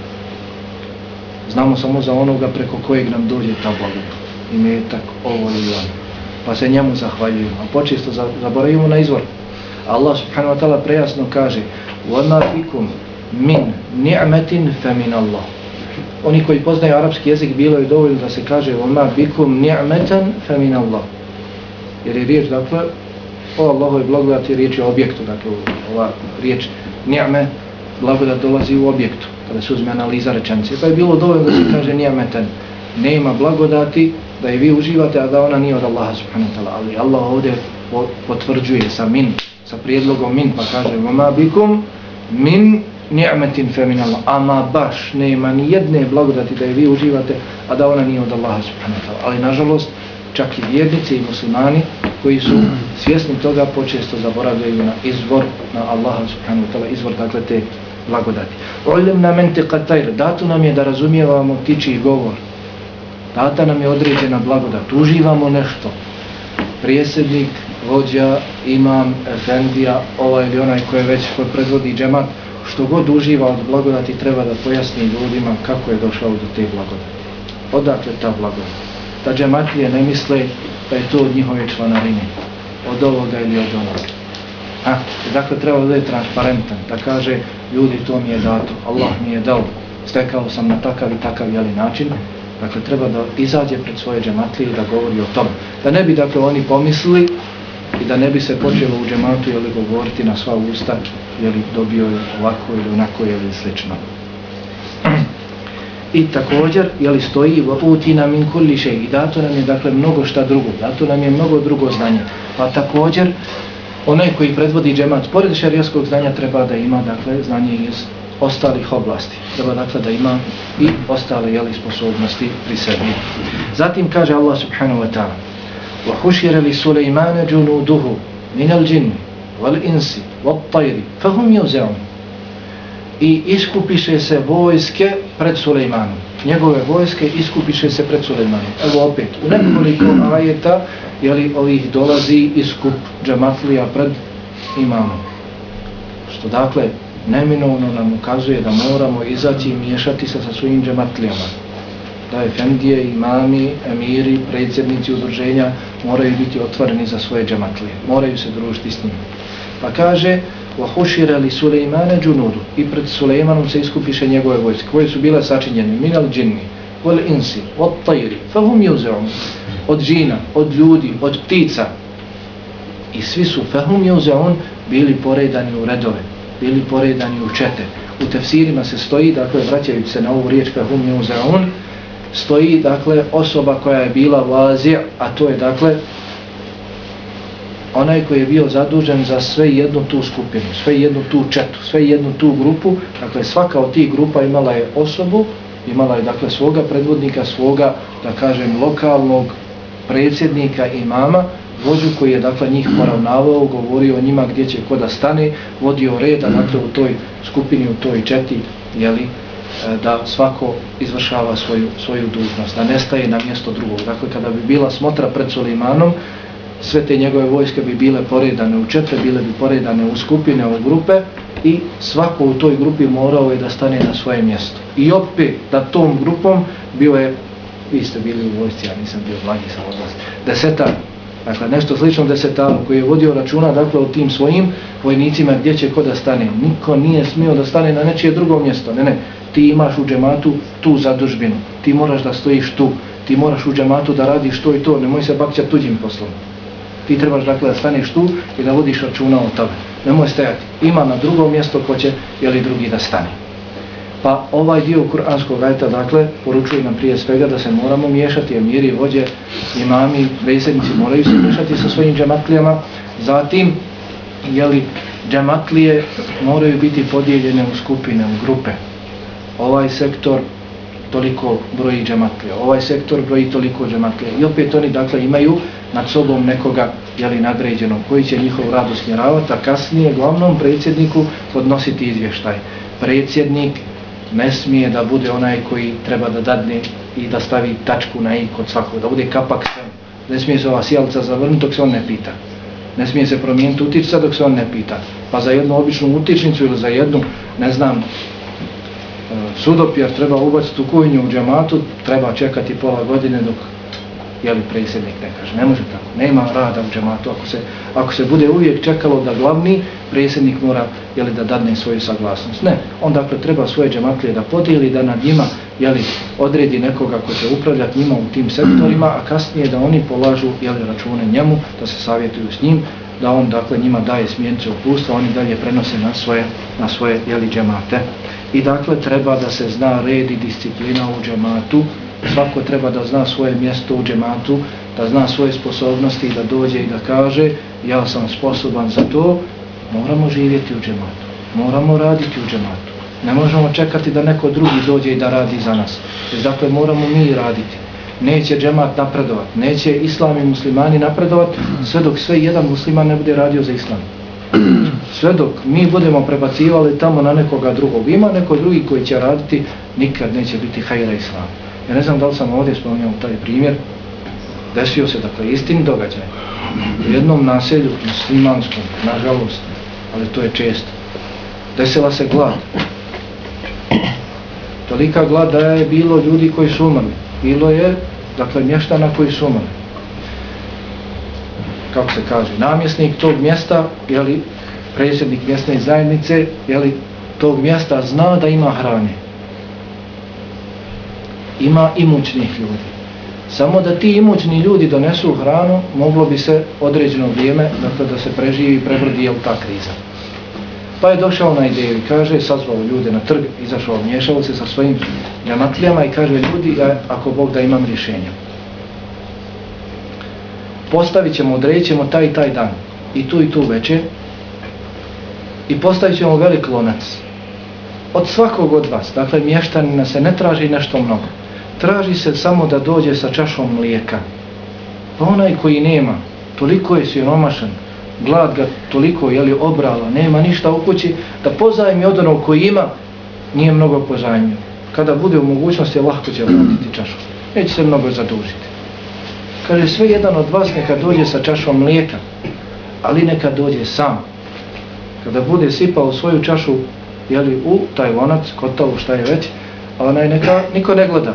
Znamo samo za onoga preko kojeg nam dođe ta blagodat. I mi je tako ovo ili ono. Pa se njemu zahvaljujemo. A počesto zaboravimo na izvor. Allah subhanahu wa ta'ala prejasno kaže وَمَا فِكُمْ مِنْ نِعْمَةٍ فَمِنَ اللَّهُ oni koji poznaju arapski jezik bilo je dovoljno da se kaže oma bikum ni'metan fa min Allah. Jer je riječ dakle o Allahove blagodati riječ je objektu, dakle ova riječ ni'me blagodat dolazi u objektu kada se uzme analiza rečenice. Pa je bilo dovoljno da se kaže ni'metan. Nema blagodati da je vi uživate, a da ona nije od Allaha subhanahu wa ta'ala. Ali Allah ovdje potvrđuje sa min, sa prijedlogom min, pa kaže oma bikum min ni'metin feminalno, ama baš nema ni jedne blagodati da je vi uživate, a da ona nije od Allaha subhanahu wa ta'ala. Ali nažalost, čak i vjernici i muslimani koji su svjesni toga počesto zaboravljaju na izvor na Allaha subhanahu wa ta'ala, izvor dakle te blagodati. Ulim na mente katajr, dato nam je da razumijevamo tiči govor. Data nam je određena blagodat, uživamo nešto. Prijesednik, vođa, imam, efendija, ovaj ili onaj koji već predvodi džemat, što god uživa od blagodati treba da pojasni ljudima kako je došao do te blagodati. Odakle ta blagodat? Da džematlije ne misle da je to od njihove članarine, od ovoga ili od onoga. A, dakle, treba da je transparentan, da kaže, ljudi, to mi je dato, Allah mi je dao, stekao sam na takav i takav jeli način, dakle, treba da izađe pred svoje džematlije i da govori o tom. Da ne bi, dakle, oni pomislili i da ne bi se počelo u džematu jeli, govoriti na sva usta jeli, dobio je ovako ili onako ili slično. I također, jeli, stoji utina min kulli še i dato nam je dakle mnogo šta drugo, dato nam je mnogo drugo znanje. Pa također, onaj koji predvodi džemat, pored šarijaskog znanja treba da ima dakle znanje iz ostalih oblasti. Treba dakle da ima i ostale jeli, sposobnosti pri sebi. Zatim kaže Allah subhanahu wa ta'ala وَحُشِرَ لِسُلَيْمَانَ جُنُودُهُ مِنَ الْجِنِّ وَالْإِنْسِ وَالْطَيْرِ فَهُمْ يُزَعُمْ I iskupiše se vojske pred Sulejmanom. Njegove vojske iskupiše se pred Sulejmanom. Evo opet, u nekoliko ajeta jeli, ovih dolazi iskup džamatlija pred imamom. Što dakle, neminovno nam ukazuje da moramo izaći i miješati se sa svojim džamatlijama da efendije, imami, emiri, predsjednici udruženja moraju biti otvoreni za svoje džamatlije. Moraju se družiti s njim. Pa kaže وَحُشِرَ لِسُلَيْمَانَ جُنُودُ I pred Sulejmanom se iskupiše njegove vojske, koje su bile sačinjene minal džinni, wal insi, od tajri, fahum juzeum, od džina, od ljudi, od ptica. I svi su fahum juzeum bili poredani u redove, bili poredani u čete. U tefsirima se stoji, dakle, vraćajući se na ovu riječ fahum juzeum, stoji dakle osoba koja je bila vazija, a to je dakle onaj koji je bio zadužen za sve jednu tu skupinu, sve jednu tu četu, sve jednu tu grupu, dakle svaka od tih grupa imala je osobu, imala je dakle svoga predvodnika, svoga, da kažem, lokalnog predsjednika imama, vođu koji je dakle njih poravnavao, govorio o njima gdje će ko da stane, vodio reda dakle u toj skupini, u toj četi jeli, e, da svako izvršava svoju, svoju dužnost, da nestaje na mjesto drugog. Dakle, kada bi bila smotra pred Sulimanom, sve te njegove vojske bi bile poredane u četre, bile bi poredane u skupine, u grupe i svako u toj grupi morao je da stane na svoje mjesto. I opet da tom grupom bio je, vi ste bili u vojsci, ja nisam bio blagi sam od vas, desetar, dakle nešto slično desetaru koji je vodio računa dakle o tim svojim vojnicima gdje će ko da stane. Niko nije smio da stane na nečije drugo mjesto, ne ne, ti imaš u džematu tu zadužbinu, ti moraš da stojiš tu, ti moraš u džematu da radiš to i to, nemoj se bakćati tuđim poslom. Ti trebaš dakle da staneš tu i da vodiš računa o tome. Nemoj stajati. Ima na drugo mjesto ko će jeli drugi da stane. Pa ovaj dio kuranskog ajta dakle poručuje nam prije svega da se moramo miješati, emiri, vođe, imami, besednici moraju se miješati sa svojim džematlijama. Zatim, jeli, džematlije moraju biti podijeljene u skupine, u grupe. Ovaj sektor toliko broji džematlija, ovaj sektor broji toliko džematlija. I opet oni dakle imaju nad sobom nekoga jeli, nadređenog koji će njihov rad usmjeravati, a kasnije glavnom predsjedniku podnositi izvještaj. Predsjednik ne smije da bude onaj koji treba da dadne i da stavi tačku na i kod svakog, da bude kapak sve. Ne smije se ova sjelca zavrnuti dok se on ne pita. Ne smije se promijeniti utičca dok se on ne pita. Pa za jednu običnu utičnicu ili za jednu, ne znam, e, sudopjer treba ubaciti u kujnju u džamatu, treba čekati pola godine dok jeli predsjednik ne kaže. Ne može tako. Nema rada u džematu. Ako se, ako se bude uvijek čekalo da glavni predsjednik mora je li, da dadne svoju saglasnost. Ne. On dakle treba svoje džematlije da podijeli, da nad njima je li, odredi nekoga ko će upravljati njima u tim sektorima, a kasnije da oni polažu je li, račune njemu, da se savjetuju s njim, da on dakle njima daje smjence upustva, oni dalje prenose na svoje, na svoje je li, džemate. I dakle treba da se zna red i disciplina u džematu, svako treba da zna svoje mjesto u džematu, da zna svoje sposobnosti i da dođe i da kaže ja sam sposoban za to, moramo živjeti u džematu, moramo raditi u džematu. Ne možemo čekati da neko drugi dođe i da radi za nas. Dakle moramo mi raditi. Neće džemat napredovat, neće islam i muslimani napredovat sve dok sve jedan musliman ne bude radio za islam. Sve dok mi budemo prebacivali tamo na nekoga drugog, ima neko drugi koji će raditi, nikad neće biti hajra islama. Ja ne znam da li sam ovdje spominjao taj primjer. Desio se, dakle, istin događaj. U jednom naselju, muslimanskom, nažalost, ali to je često. Desila se glad. Tolika glad da je bilo ljudi koji su umrli. Bilo je, dakle, mještana koji su umrli. Kako se kaže, namjesnik tog mjesta, jeli, predsjednik mjesne zajednice, jeli, tog mjesta zna da ima hrane ima imućnih ljudi. Samo da ti imućni ljudi donesu hranu, moglo bi se određeno vrijeme, dakle da se preživi i prebrodi jel ta kriza. Pa je došao na ideju i kaže, sazvao ljude na trg, izašao, miješao se sa svojim džamatlijama i kaže, ljudi, ja, ako Bog da imam rješenje. Postavit ćemo, odrejit ćemo taj i taj dan, i tu i tu veće, i postavit ćemo velik lonac. Od svakog od vas, dakle, mještanina se ne traži nešto mnogo traži se samo da dođe sa čašom mlijeka. Pa onaj koji nema, toliko je siromašan, glad ga toliko je li obrala, nema ništa u kući, da pozajmi od onog koji ima, nije mnogo pozajmio. Kada bude u mogućnosti, lahko će vratiti čašu. Neće se mnogo zadužiti. Kaže, sve jedan od vas neka dođe sa čašom mlijeka, ali neka dođe sam. Kada bude sipao svoju čašu jeli, u taj lonac, kotavu, šta je već, a onaj neka niko ne gleda.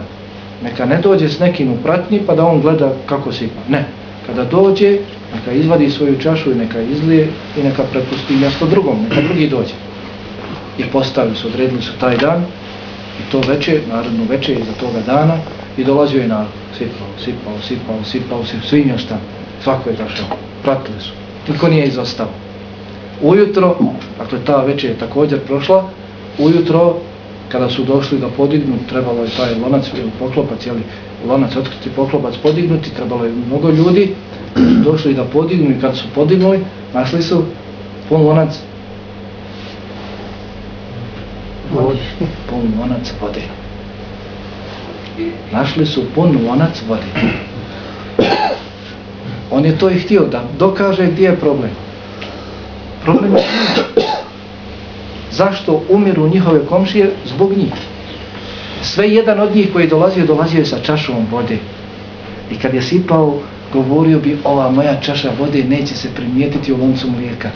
Neka ne dođe s nekim u pratnji pa da on gleda kako se ima. Ne. Kada dođe, neka izvadi svoju čašu i neka izlije i neka prepusti mjesto drugom. Neka drugi dođe. I postavili su, odredili su taj dan i to veče, narodno veče iza toga dana i dolazio je narod. Sipao, sipao, sipao, sipao, sipao, svi mjesta. Svako je došao. Pratili su. Niko nije izostao. Ujutro, dakle ta večer je također prošla, ujutro kada su došli da podignu, trebalo je taj lonac ili poklopac, jeli, lonac otkriti poklopac podignuti, trebalo je mnogo ljudi, došli da podignu i kad su podignuli, našli su pun lonac vode. Pun lonac vode. Našli su pun lonac vode. On je to i htio da dokaže gdje je problem. Problem je Zašto umiru njihove komšije? Zbog njih. Sve jedan od njih koji je dolazio, dolazio je sa čašom vode. I kad je sipao, govorio bi, ova moja čaša vode neće se primijetiti u loncu mlijeka.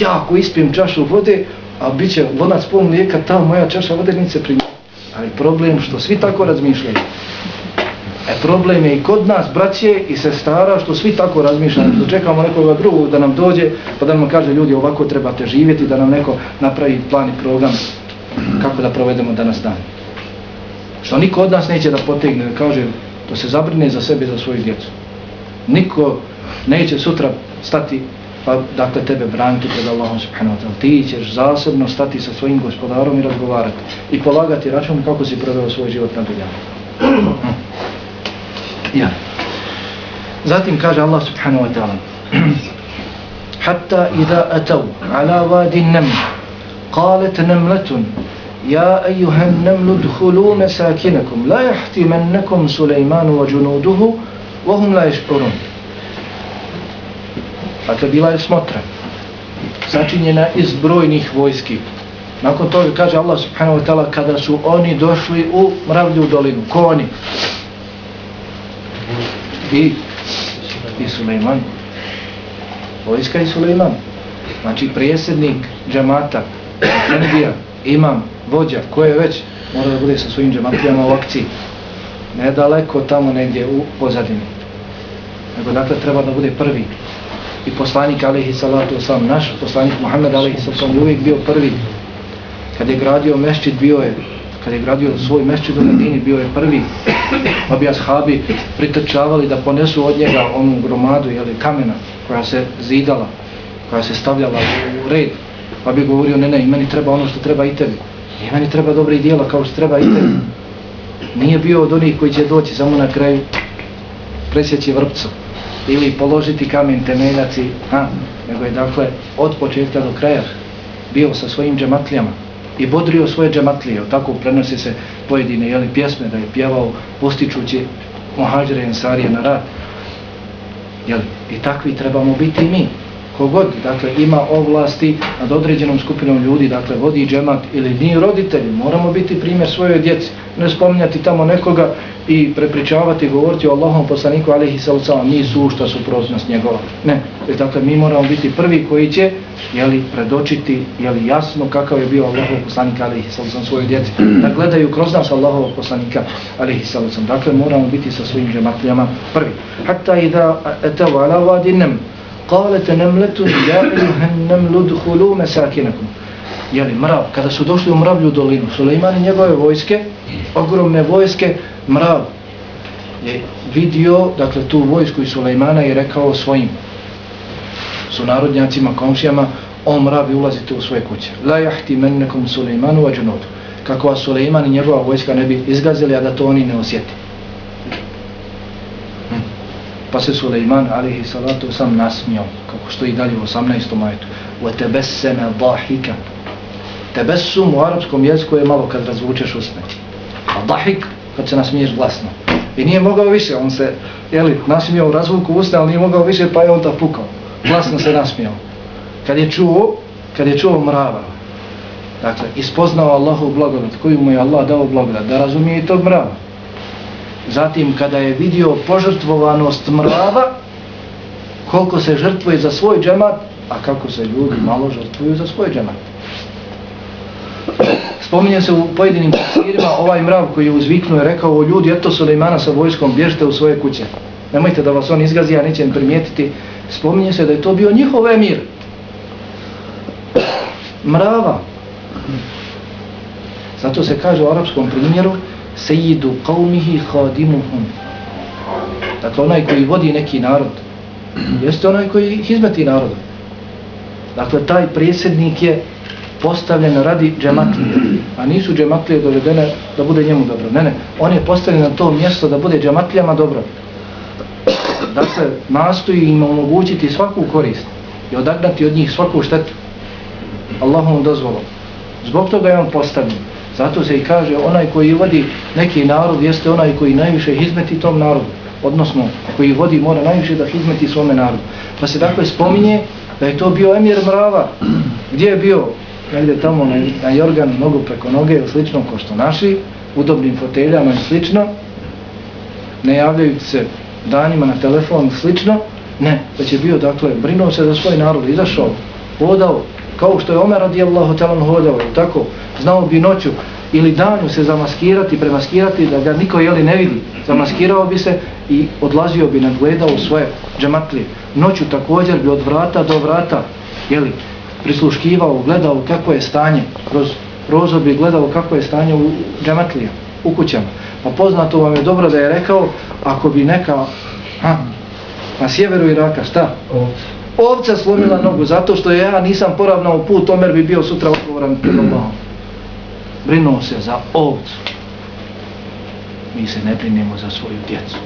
Ja ako ispijem čašu vode, a bit će lonac pol mlijeka, ta moja čaša vode neće se primijetiti. Ali problem što svi tako razmišljaju. E problem je i kod nas, braće i sestara, što svi tako razmišljamo, Što čekamo nekoga drugog da nam dođe, pa da nam kaže ljudi ovako trebate živjeti, da nam neko napravi plan i program kako da provedemo danas dan. Što niko od nas neće da potegne, da kaže, da se zabrine za sebe i za svoju djecu. Niko neće sutra stati, pa dakle tebe braniti pred Allahom subhanahu wa ta'ala. Ti ćeš zasebno stati sa svojim gospodarom i razgovarati. I polagati račun kako si proveo svoj život na dunjavu ja. Zatim kaže Allah subhanahu wa ta'ala Hatta idha atav ala vadi neml قالت نملة يا أيها النمل ادخلوا مساكنكم لا يحتمنكم سليمان وجنوده وهم لا يشعرون Dakle, bila je smotra, sačinjena iz brojnih vojski. Nakon toga kaže Allah subhanahu wa ta'ala kada su oni došli u mravlju dolinu. Ko oni? I, i Suleiman. Vojska i Suleiman. Znači, prijesednik džamata, Efendija, imam, vođa, ko je već, mora da bude sa svojim džamatijama u akciji. Nedaleko tamo negdje u pozadini. Nego dakle treba da bude prvi. I poslanik alihi salatu sam naš, poslanik Muhammed alihi salatu je uvijek bio prvi. Kad je gradio mešćid bio je, kad je gradio svoj mešćid u Medini bio je prvi. Pa bi ashabi pritrčavali da ponesu od njega onu gromadu jeli, kamena koja se zidala, koja se stavljala u red. Pa bi govorio ne ne, i meni treba ono što treba i tebi. I meni treba dobri dijela kao što treba i tebi. Nije bio od onih koji će doći samo na kraju presjeći vrpcu ili položiti kamen temeljaci ha, nego je dakle od početka do kraja bio sa svojim džematlijama i bodrio svoje džematlije tako? Prenosi se pojedine jeli, pjesme da je pjevao postičući mohađere i ensarije na rad. Jeli, i takvi trebamo biti i mi kogod dakle, ima ovlasti nad određenom skupinom ljudi, dakle vodi džemat ili ni roditelji, moramo biti primjer svojoj djeci, ne spominjati tamo nekoga i prepričavati, govoriti o Allahom poslaniku alihi sallam, mi su šta proznost njegova. Ne, dakle mi moramo biti prvi koji će jeli, predočiti jeli, jasno kakav je bio Allahov poslanik alihi sallam svojoj djeci, da gledaju kroz nas Allahov poslanika alihi sallam. Dakle moramo biti sa svojim džematljama prvi. Hatta i da etevo ala vadinem, قالت نملة يا أيها النمل ادخلوا مساكنكم jeli mrav, kada su došli u mravlju dolinu, Suleiman i njegove vojske, ogromne vojske, mrav je vidio, dakle, tu vojsku i Suleimana i rekao svojim su narodnjacima, komšijama, o mravi ulazite u svoje kuće. La jahti mennekom Suleimanu vađunotu. Kako vas Suleiman i njegova vojska ne bi izgazili, a da to oni ne osjeti. Pa se Suleiman alihi salatu sam nasmio, kako što i dalje u 18. majetu. Wa tebesseme dahika. Tebessum u arapskom jeziku je malo kad razvučeš usne. A dahik kad se nasmiješ glasno. I nije mogao više, on se jeli, nasmio u razvuku usne, ali nije mogao više pa je on ta pukao. Glasno se nasmio. Kad je čuo, kad je čuo mrava, dakle, ispoznao Allahu blagodat, koju mu je Allah dao blagodat, da razumije i tog mrava. Zatim kada je vidio požrtvovanost mrava, koliko se žrtvuje za svoj džemat, a kako se ljudi malo žrtvuju za svoj džemat. Spominje se u pojedinim pasirima ovaj mrav koji je uzviknuo i rekao o ljudi, eto Suleimana sa vojskom, bježte u svoje kuće. Nemojte da vas on izgazi, ja nećem primijetiti. Spominje se da je to bio njihov emir. Mrava. Zato se kaže u arapskom primjeru, sejidu qavmihi khadimuhum. Dakle, onaj koji vodi neki narod, jeste onaj koji hizmeti narodu. Dakle, taj predsjednik je postavljen radi džematlije, a nisu džematlije dovedene da bude njemu dobro. Ne, ne, on je postavljen na to mjesto da bude džematlijama dobro. Dakle, nastoji im omogućiti svaku korist i odagnati od njih svaku štetu. Allahom dozvolom. Zbog toga je on postavljen. Zato se i kaže onaj koji vodi neki narod jeste onaj koji najviše hizmeti tom narodu. Odnosno, koji vodi mora najviše da hizmeti svome narodu. Pa se dakle spominje da je to bio emir mrava Gdje je bio Negde tamo na, na jorgan, nogu preko noge ili slično ko što naši, udobnim foteljama i slično, ne javljajući se danima na telefon slično, ne, već je bio, dakle, brinuo se za svoj narod, izašao, hodao, kao što je Omer radijallahu talan hodao, tako, znao bi noću ili danju se zamaskirati, premaskirati, da ga niko jeli ne vidi, zamaskirao bi se i odlazio bi nadgledao svoje džematlije. Noću također bi od vrata do vrata, jeli, prisluškivao, gledao kako je stanje, kroz prozor bi gledao kako je stanje u džematlija, u kućama. Pa poznato vam je dobro da je rekao, ako bi neka, ha, na sjeveru Iraka, šta? Ovca slomila nogu, zato što ja nisam poravnao put, Omer bi bio sutra odgovoran pred Allahom. Brinuo se za ovcu. Mi se ne brinemo za svoju djecu.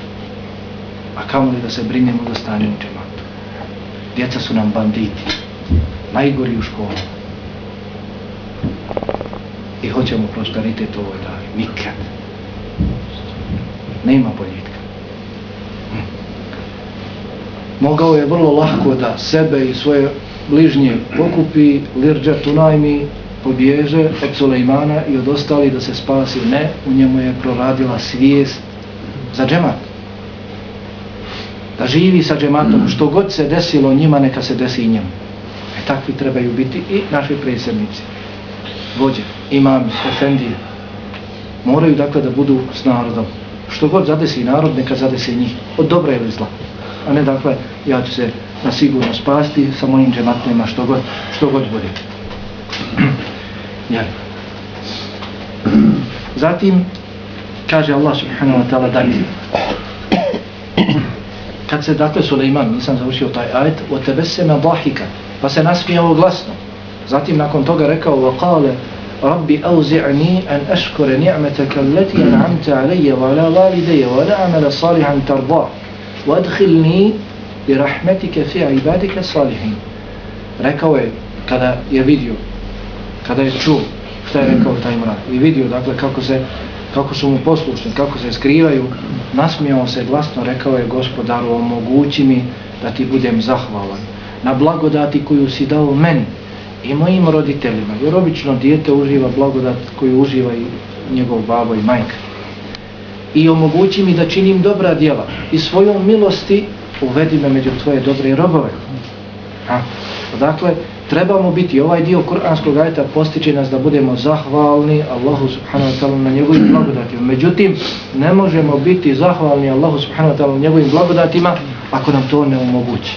A kamo li da se brinemo za stanje u džematu? Djeca su nam banditi. Najgori u školu. I hoćemo prosperitet ovoj davi. Nikad. Nema boljitka. Hm. Mogao je vrlo lahko da sebe i svoje bližnje pokupi, lirđa tunajmi, pobježe od Sulejmana i od ostali da se spasi. Ne, u njemu je proradila svijest za džemat. Da živi sa džematom, što god se desilo njima, neka se desi i njemu. E takvi trebaju biti i naši predsjednici, vođe, imam, efendije. Moraju dakle da budu s narodom. Što god zadesi narod, neka zadesi njih. Od dobra ili zla. A ne dakle, ja ću se na sigurno spasti sa mojim džematima što god, što god bude. Jel? Zatim, kaže Allah subhanahu wa ta'ala dalje. Kad se dakle Suleiman, nisam završio taj ajet, o tebe se me dahika, pa se nasmijao glasno. Zatim nakon toga rekao, wa kale, Rabbi auzi'ni an ashkura ni'metaka allati an'amta alayya wa ala walidayya wa la amala salihan tarda wa بِرَحْمَتِكَ فِي عِبَادِكَ صَالِحِينَ. Rekao je kada je vidio kada je čuo šta je rekao taj mrak. I vidio dakle kako se kako su mu poslušni, kako se skrivaju. Nasmijao se glasno rekao je gospodaru omogući mi da ti budem zahvalan na blagodati koju si dao meni i mojim roditeljima. Jer obično dijete uživa blagodat koju uživa i njegov babo i majka i omogući mi da činim dobra djela i svojom milosti uvedi me među tvoje dobre robove A, dakle trebamo biti ovaj dio kuranskog ajeta postiče nas da budemo zahvalni Allahu subhanahu wa ta'ala na njegovim blagodatima. Međutim, ne možemo biti zahvalni Allahu subhanahu wa ta'ala na njegovim blagodatima ako nam to ne omogući.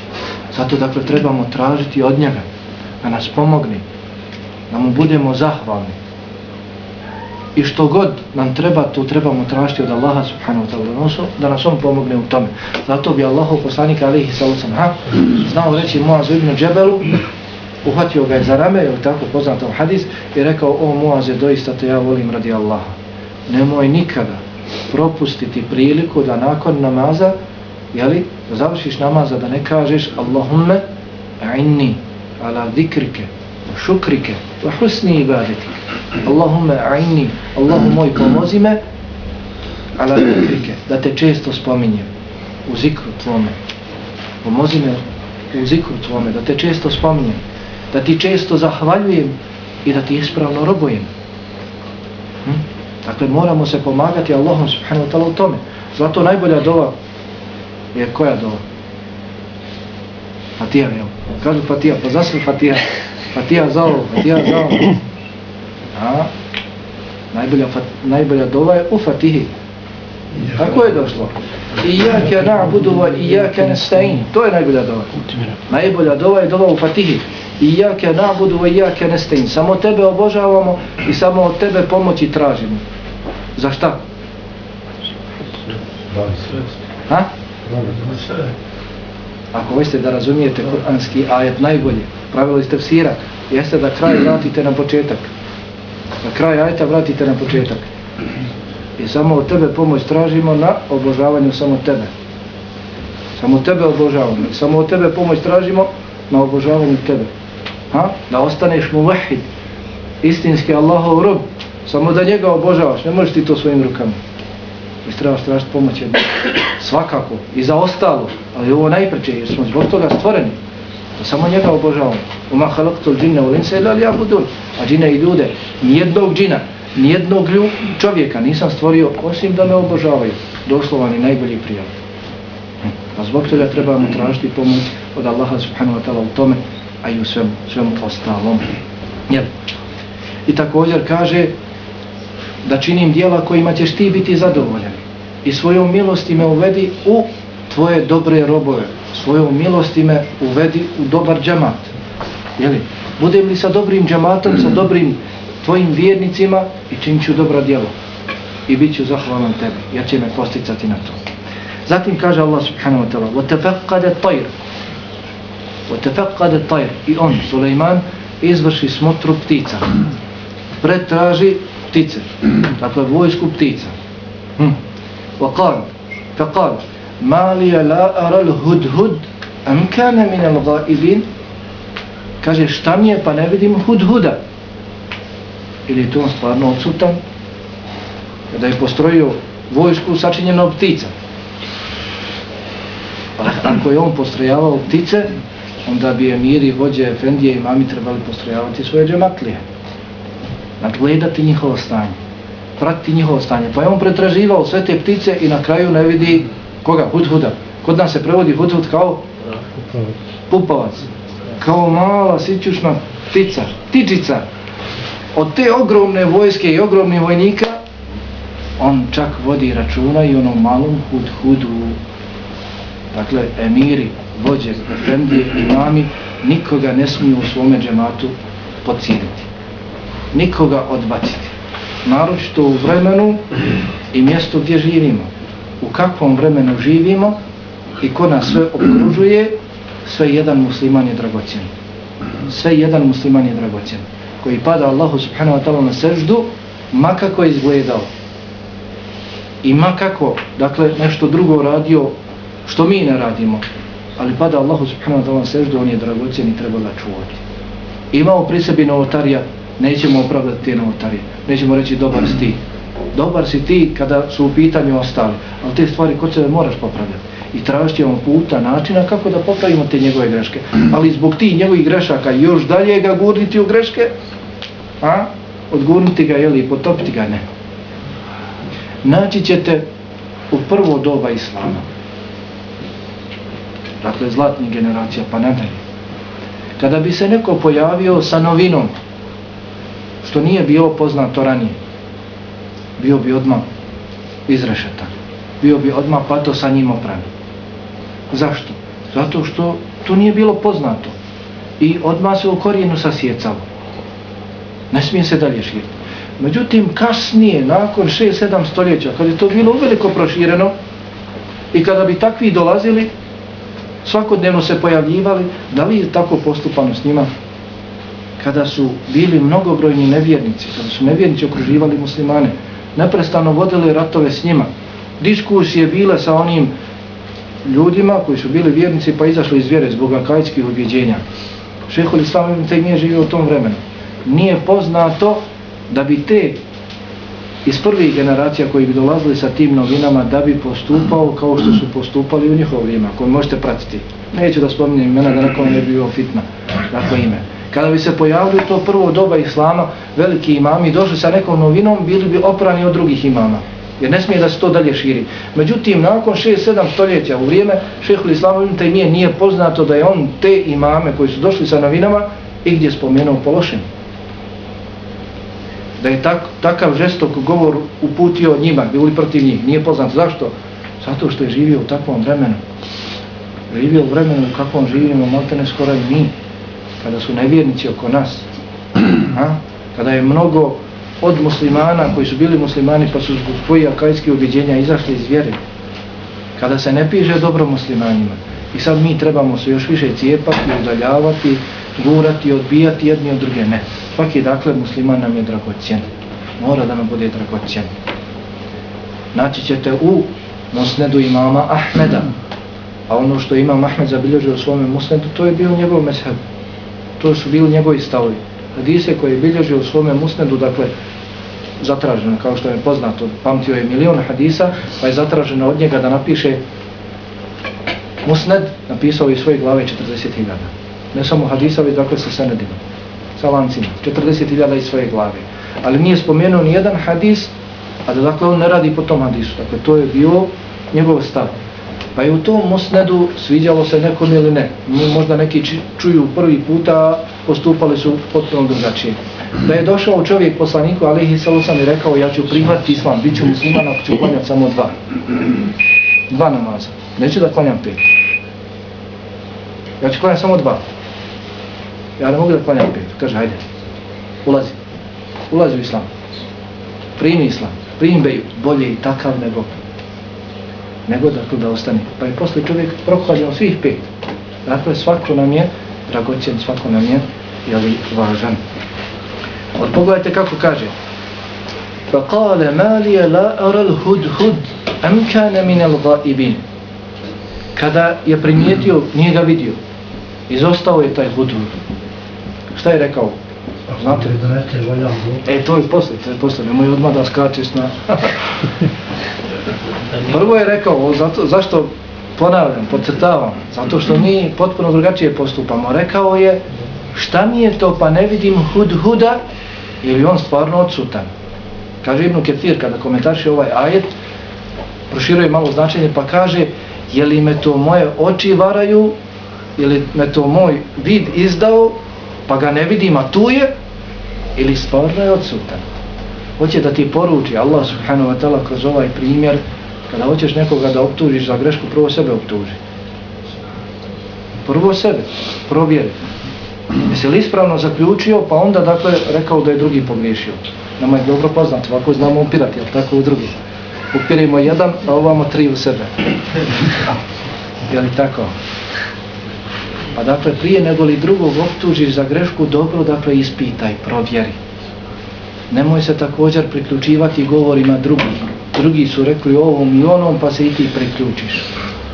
Zato dakle trebamo tražiti od njega da nas pomogne, da mu budemo zahvalni. I što god nam treba, to trebamo tražiti od Allaha subhanahu wa ta'ala da nas on pomogne u tome. Zato bi Allahu poslanik alihi sallam znao reći Muaz ibn Džebelu uhvatio ga je za rame, ili tako poznatom hadis, i rekao, o Muaze, doista te ja volim radi Allaha. Nemoj nikada propustiti priliku da nakon namaza, jeli, da završiš namaza, da ne kažeš Allahumme a'inni ala zikrike, šukrike, wa husni ibadeti. Allahumme a'inni, Allahu moj pomozi me, ala zikrike, da te često spominjem u zikru tvome. Pomozi me u zikru tvome, da te često spominjem da ti često zahvaljujem i da ti ispravno robujem. Hm? Dakle, moramo se pomagati Allahom subhanahu wa ta'la u tome. Zato najbolja dova je koja dova? Fatija, jel? Kažu Fatija, pa zasvi Fatija. Fatija za ovo, Fatija za ovo. A, najbolja, fat, najbolja dova je u Fatihi. Tako je došlo. Iyaka na'budu wa iyaka nasta'in. To je najbolja dova. Najbolja dova je dova u Fatihi. Iyaka na'budu wa iyaka nasta'in. Samo tebe obožavamo i samo od tebe pomoći tražimo. Za šta? Ha? Ako hoćete da razumijete kuranski ajet najbolje, pravilo iz tefsira, jeste da kraj vratite na početak. Na kraj ajeta vratite na početak. I samo od tebe pomoć tražimo na obožavanju samo tebe. Samo tebe obožavamo. Samo od tebe pomoć tražimo na obožavanju tebe. Ha? Da ostaneš mu vahid. Istinski Allahov rob. Samo da njega obožavaš. Ne možeš ti to svojim rukama. I trebaš tražiti pomoć jednog. Svakako. I za ostalo. Ali ovo najpreće. Jer smo zbog toga stvoreni. Da samo njega obožavamo. Uma halaktul džinna u linsa ila li abudun. A džine i ljude, nijednog džina, nijednog čovjeka nisam stvorio osim da me obožavaju. Doslovan i najbolji prijatelj. A zbog toga trebamo tražiti pomoć od Allaha subhanahu wa ta'ala u tome, a i u svemu, svemu ostalom. Jel? I također kaže da činim dijela kojima ćeš ti biti zadovoljan i svojom milosti me uvedi u tvoje dobre robove svojom milosti me uvedi u dobar džamat jeli budem li sa dobrim džamatom sa dobrim tvojim vjernicima i činit ću dobra djela i bit ću zahvalan tebi ja će me posticati na to zatim kaže Allah subhanahu wa ta'ala وَتَفَقَّدَ طَيْرُ وَتَفَقَّدَ طَيْرُ i on, Suleiman, izvrši smotru ptica pretraži ptice dakle vojsku ptica hm. وقال فقال mali je la aral hudhud amkane minel gaibin kaže šta mi je pa ne vidim hudhuda. Ili tu on stvarno odsutan? Kada je postrojio vojsku sačinjeno ptica. Pa ako je on postrojavao ptice onda bi je miri vođe Efendije i mami trebali postrojavati svoje džematlije. Nadgledati njihovo stanje. Pratiti njihovo stanje. Pa je on pretraživao sve te ptice i na kraju ne vidi koga? Hudhuda. Kod nas se prevodi hudhud kao pupavac. Kao mala sićušna ptica, tičica. Od te ogromne vojske i ogromnih vojnika on čak vodi računa i onom malom hudhudu. Dakle, emiri, vođe, efendije, imami, nikoga ne smiju u svome džematu pocijeniti. Nikoga odbaciti naročito u vremenu i mjestu gdje živimo. U kakvom vremenu živimo i ko nas sve okružuje, sve jedan musliman je dragocjen. Sve jedan musliman je dragocjen. Koji pada Allahu subhanahu wa ta'ala na seždu, makako je izgledao. I makako, dakle, nešto drugo radio što mi ne radimo. Ali pada Allahu subhanahu wa ta'ala na seždu, on je dragocjen i treba ga čuvati. Imao pri sebi novotarija, nećemo opravdati te novotarije. Nećemo reći dobar sti. Dobar si ti kada su u pitanju ostali. Ali te stvari kod sebe moraš popravljati. I tražit ćemo puta, načina kako da popravimo te njegove greške. Ali zbog ti njegovih grešaka još dalje ga gurniti u greške, a odgurniti ga ili potopiti ga ne. Naći ćete u prvo doba Islama. Dakle, zlatnih generacija, pa ne Kada bi se neko pojavio sa novinom, što nije bilo poznato ranije bio bi odmah izrešetan bio bi odmah pato sa njim opravi. zašto? zato što to nije bilo poznato i odmah se u korijenu sasjecalo ne smije se dalje širiti međutim kasnije nakon 6-7 stoljeća kad je to bilo uveliko prošireno i kada bi takvi dolazili svakodnevno se pojavljivali da li je tako postupano s njima kada su bili mnogobrojni nevjernici, kada su nevjernici okruživali muslimane, neprestano vodili ratove s njima. Diskusije bile sa onim ljudima koji su bili vjernici pa izašli iz vjere zbog akajskih ubjeđenja. Šehol Islam ibn Taymiye živio u tom vremenu. Nije poznato da bi te iz prvih generacija koji bi dolazili sa tim novinama da bi postupao kao što su postupali u njihovo vrijeme, ako možete pratiti. Neću da spominjem imena da nekom ne bi bio fitna, dakle ime. Kada bi se pojavili to prvo doba islama, veliki imami došli sa nekom novinom, bili bi oprani od drugih imama. Jer ne smije da se to dalje širi. Međutim, nakon 6-7 stoljeća u vrijeme, šehhul islama taj nije, nije poznato da je on te imame koji su došli sa novinama i gdje spomenuo pološen. Da je tak, takav žestok govor uputio njima, bili protiv njih. Nije poznato. Zašto? Zato što je živio u takvom vremenu. Živio u vremenu u kakvom živimo, malte ne skoro i mi kada su nevjernici oko nas, a? kada je mnogo od muslimana koji su bili muslimani pa su zbog svojih akajskih objeđenja izašli iz vjere, kada se ne piše dobro muslimanima i sad mi trebamo se još više cijepati, udaljavati, gurati, odbijati jedni od druge, ne. Svaki dakle musliman nam je dragocjen, mora da nam bude dragocjen. Naći ćete u musnedu imama Ahmeda, a ono što ima Ahmed zabilježio u svome musnedu, to je bio njegov mesheb to su bili njegovi stavovi. Hadise koje je bilježio u svome musnedu, dakle, zatraženo, kao što je poznato, pamtio je milion hadisa, pa je zatraženo od njega da napiše musned, napisao je svoje glave 40.000. Ne samo hadisa, već dakle sa senedima, sa lancima, 40.000 iz svoje glave. Ali nije spomenuo ni jedan hadis, a da dakle on ne radi po tom hadisu. Dakle, to je bio njegov stav. Pa je u tom musnedu sviđalo se nekom ili ne. Možda neki čuju prvi puta, postupali su potpuno drugačije. Da je došao čovjek poslaniku, alihi salusam i rekao, ja ću prihvatiti islam, bit ću musliman ako ću klanjati samo dva. Dva namaza. Neću da klanjam pet. Ja ću klanjati samo dva. Ja ne mogu da klanjam pet. Kaže, hajde, ulazi. Ulazi u islam. Primi islam. Primi beju. Bolje i takav nego nego da tu da ostane. Pa je posle čovjek prokladjao svih pet. Dakle, svako nam je dragocjen, svako nam je jeli, važan. Od pogledajte kako kaže. Pa kale malije la aral hud hud am kane min al gaibin. Kada je primijetio, nije ga vidio. Izostao je taj hud hud. Šta je rekao? Znate? E, to je posle, to je posle. Nemoj odmah da skačeš na... Prvo je rekao, zato, zašto ponavljam, podcrtavam, zato što mi potpuno drugačije postupamo. Rekao je, šta mi je to, pa ne vidim hud huda, ili on stvarno odsutan. Kaže Ibn Ketir, kada komentarši ovaj ajet, proširuje malo značenje, pa kaže, je li me to moje oči varaju, ili me to moj vid izdao, pa ga ne vidim, a tu je, ili stvarno je odsutan. Hoće da ti poruči Allah subhanahu wa ta'ala kroz ovaj primjer, Kada hoćeš nekoga da optužiš za grešku, prvo sebe optuži. Prvo sebe, provjeri. Jesi li ispravno zaključio, pa onda dakle rekao da je drugi pogriješio. Nama je dobro poznat, ovako znamo upirati, jel tako u drugi. Upirimo jedan, a ovamo tri u sebe. Je li tako? Pa dakle, prije nego li drugog optužiš za grešku, dobro dakle ispitaj, provjeri. Nemoj se također priključivati govorima drugih drugi su rekli ovom i onom, pa se i ti priključiš.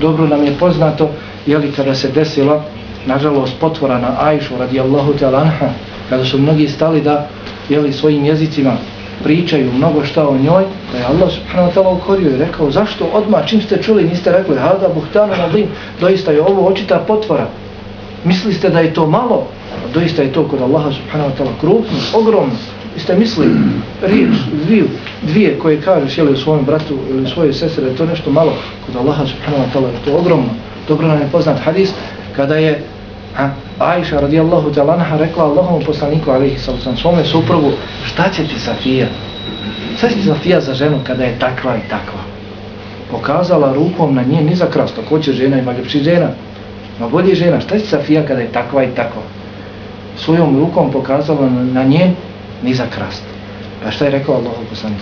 Dobro nam je poznato, jeli kada se desila, nažalost, potvora na Ajšu radijallahu talanha, kada su mnogi stali da, jeli, svojim jezicima pričaju mnogo šta o njoj, da je Allah subhanahu wa ta'ala ukorio i rekao, zašto odmah, čim ste čuli, niste rekli, hada buhtana nadim, doista je ovo očita potvora. Mislili ste da je to malo, doista je to kod Allaha subhanahu wa ta'ala krupno, ogromno. Jeste mislili, riječ, dvije, dvije koje kažeš jeli, u svojom bratu ili svoje sestre, da je to nešto malo kod Allaha subhanahu wa ta'ala, to je ogromno. Dobro nam je poznat hadis, kada je a, Aisha radijallahu ta'ala rekla Allahom poslaniku alihi sallam svome suprugu, šta će ti Safija? Šta će ti Safija za ženu kada je takva i takva? Pokazala rukom na nje, ni za ko će žena, ima ljepši žena, ma bolji žena, šta će Safija kada je takva i takva? Svojom rukom pokazala na, na nje, ni za krast. Pa šta je rekao Allah poslanik?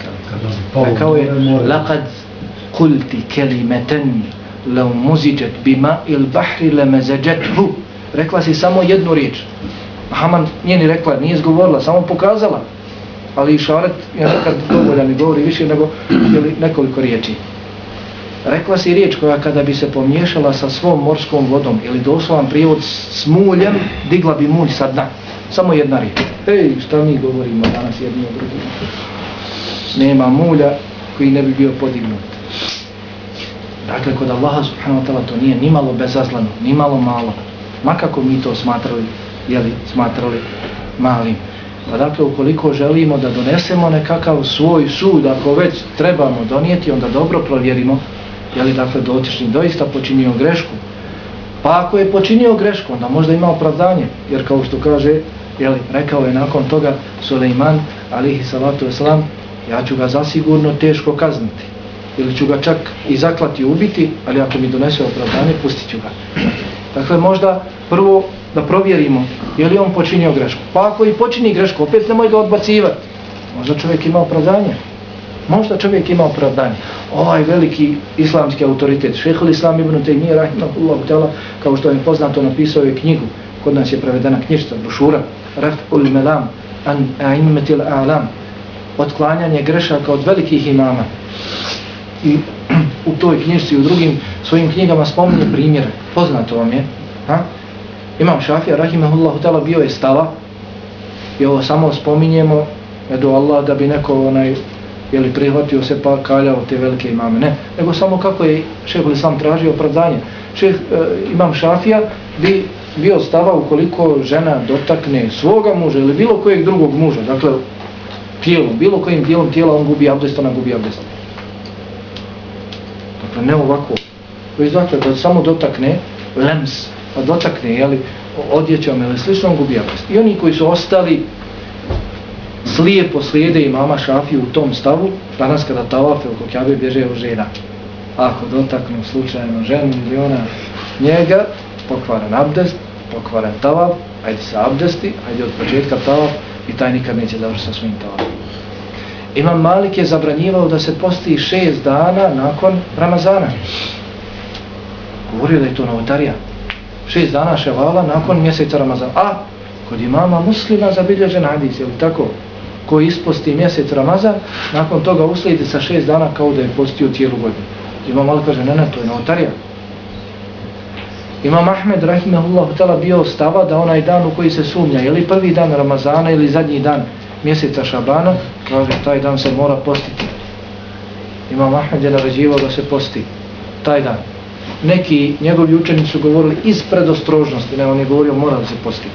Rekao je, laqad kulti kelimeten lau muziđet bima il bahri le mezeđethu. Rekla si samo jednu riječ. Haman nije ni rekla, nije izgovorila, samo pokazala. Ali i šaret je nekad dovoljan i govori više nego nekoliko riječi. Rekla si riječ koja kada bi se pomiješala sa svom morskom vodom ili doslovan prijevod s muljem, digla bi mulj sa dna. Samo jedna riječ. Ej, šta mi govorimo danas jedni o drugim? Nema mulja koji ne bi bio podignut. Dakle, kod Allaha subhanahu wa ta'ala to nije ni malo bezazlano, ni malo malo. Makako mi to smatrali, jeli, smatrali malim. Pa dakle, ukoliko želimo da donesemo nekakav svoj sud, ako već trebamo donijeti, onda dobro provjerimo, je li dakle dotični doista počinio grešku. Pa ako je počinio grešku, onda možda ima opravdanje, jer kao što kaže jeli, rekao je nakon toga Suleiman, alihi salatu wasalam, ja ću ga zasigurno teško kazniti. Ili ću ga čak i zaklati ubiti, ali ako mi donese opravdanje, pustit ću ga. Dakle, možda prvo da provjerimo je li on počinio grešku. Pa ako i počini grešku, opet nemoj ga odbacivati. Možda čovjek ima opravdanje. Možda čovjek ima opravdanje. Ovaj veliki islamski autoritet, šehol islam ibn Taymiyyah, rahimahullah, kao što je poznato, napisao je knjigu, kod nas je prevedena knjižca, brošura, raf'ul melam an a'immetil a'lam. Otklanjanje grešaka od velikih imama. I u toj knjižci i u drugim svojim knjigama spominje primjere. Poznato vam je ha? imam šafija rahimahullahu tala bio je stava i ovo samo spominjemo do Allah da bi neko onaj je li prihvatio se pa kaljao te velike imame. Ne, nego samo kako je šehol sam tražio opravdanje. Šeh, e, imam šafija bi bio stava ukoliko žena dotakne svoga muža ili bilo kojeg drugog muža, dakle tijelom, bilo kojim dijelom tijela on gubi abdest, ona gubi abdest. Dakle, ne ovako. Već dakle, znači da samo dotakne lems, pa dotakne, jeli, odjećom ili slično, on gubi abdest. I oni koji su ostali slijepo slijede i mama Šafiju u tom stavu, danas kada tavafe oko kjabe bježe u žena. Ako dotaknu slučajno ženu ili ona njega, pokvaran abdest, pokvaren tavav, ajde se abdesti, ajde od početka tavav i taj nikad neće završi sa svojim tavavom. Imam Malik je zabranjivao da se posti šest dana nakon Ramazana. Govorio da je to novotarija. Šest dana ševala nakon mjeseca Ramazana. A, kod imama muslima zabilježen hadis, je li tako? Ko isposti mjesec Ramazan, nakon toga uslijedi sa šest dana kao da je postio cijelu godinu. Imam Malik kaže, ne, ne, to je novotarija. Imam Ahmed rahimahullah htjela bio stava da onaj dan u koji se sumnja, je li prvi dan Ramazana ili zadnji dan mjeseca Šabana, kaže taj dan se mora postiti. Imam Ahmed je naređivao da se posti taj dan. Neki njegovi učenici su govorili iz predostrožnosti, ne, on je govorio mora da se posti.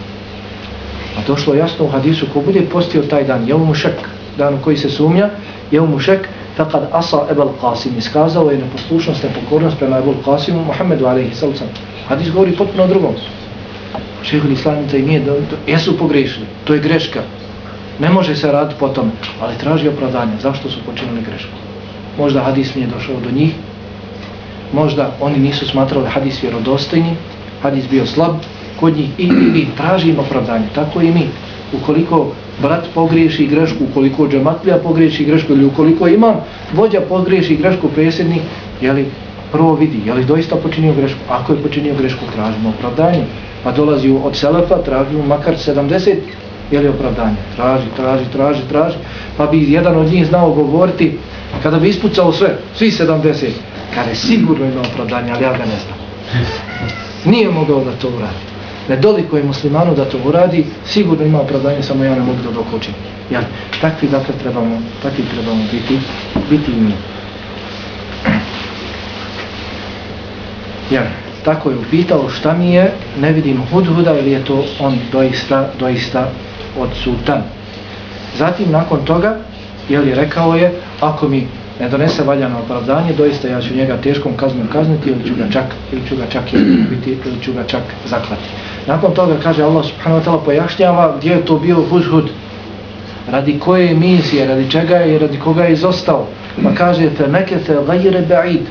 A došlo jasno u hadisu, ko bude postio taj dan, je mu šek, dan u koji se sumnja, je mu šek, takad asa Ebel Qasim, iskazao je neposlušnost, nepokornost prema Ebel Qasimu, Muhammedu alaihi sallam. Hadis govori potpuno drugom. Šehol Islam taj nije, da, jesu pogrešili, to je greška. Ne može se raditi po tome, ali traži opravdanje. Zašto su počinili grešku? Možda hadis nije došao do njih, možda oni nisu smatrali hadis vjerodostojni, hadis bio slab kod njih i, i, i traži opravdanje. Tako i mi. Ukoliko brat pogriješi grešku, ukoliko džematlija pogriješi grešku ili ukoliko imam vođa pogriješi grešku presjednik, jeli, prvo vidi, je li doista počinio grešku? Ako je počinio grešku, tražimo opravdanje. Pa dolazi od Selefa, tražimo makar 70, je li opravdanje? Traži, traži, traži, traži. Pa bi jedan od njih znao govoriti, kada bi ispucao sve, svi 70, kada je sigurno ima opravdanje, ali ja ga ne znam. Nije mogao da to uradi. Ne dolikuje muslimanu da to uradi, sigurno ima opravdanje, samo ja ne mogu da dokočim. Jel, takvi dakle trebamo, takvi trebamo biti, biti i mi. Jel? tako je upitao šta mi je, ne vidim hudhuda ili je to on doista, doista odsutan. Zatim nakon toga, je li rekao je, ako mi ne donese valjano opravdanje, doista ja ću njega teškom kaznom kazniti ili ću ga čak, ili ću ga čak biti, ili ću ga čak zaklati. Nakon toga kaže Allah subhanahu wa ta'ala pojašnjava gdje je to bio hudhud, radi koje misije, radi čega je i radi koga je izostao. Pa kaže, fe mekete gajire ba'id,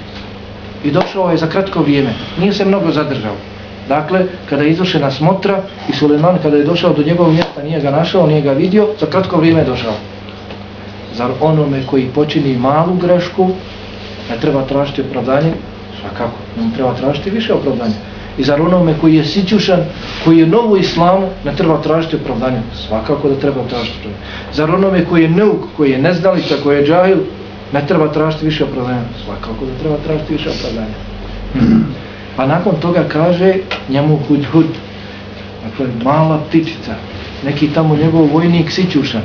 i došao je za kratko vrijeme, nije se mnogo zadržao. Dakle, kada je izvršena smotra i Suleman kada je došao do njegovog mjesta, nije ga našao, nije ga vidio, za kratko vrijeme je došao. Zar onome koji počini malu grešku, ne treba tražiti opravdanje? Svakako, ne treba tražiti više opravdanja. I zar onome koji je sićušan, koji je novu islamu, ne treba tražiti opravdanje? Svakako da treba tražiti opravdanje. Zar onome koji je neuk, koji je neznalica, koji je džahil, ne treba tražiti više opravdanja. Svakako da treba tražiti više opravdanja. Pa nakon toga kaže njemu hud hud. Dakle, mala ptičica. Neki tamo njegov vojnik sićušan.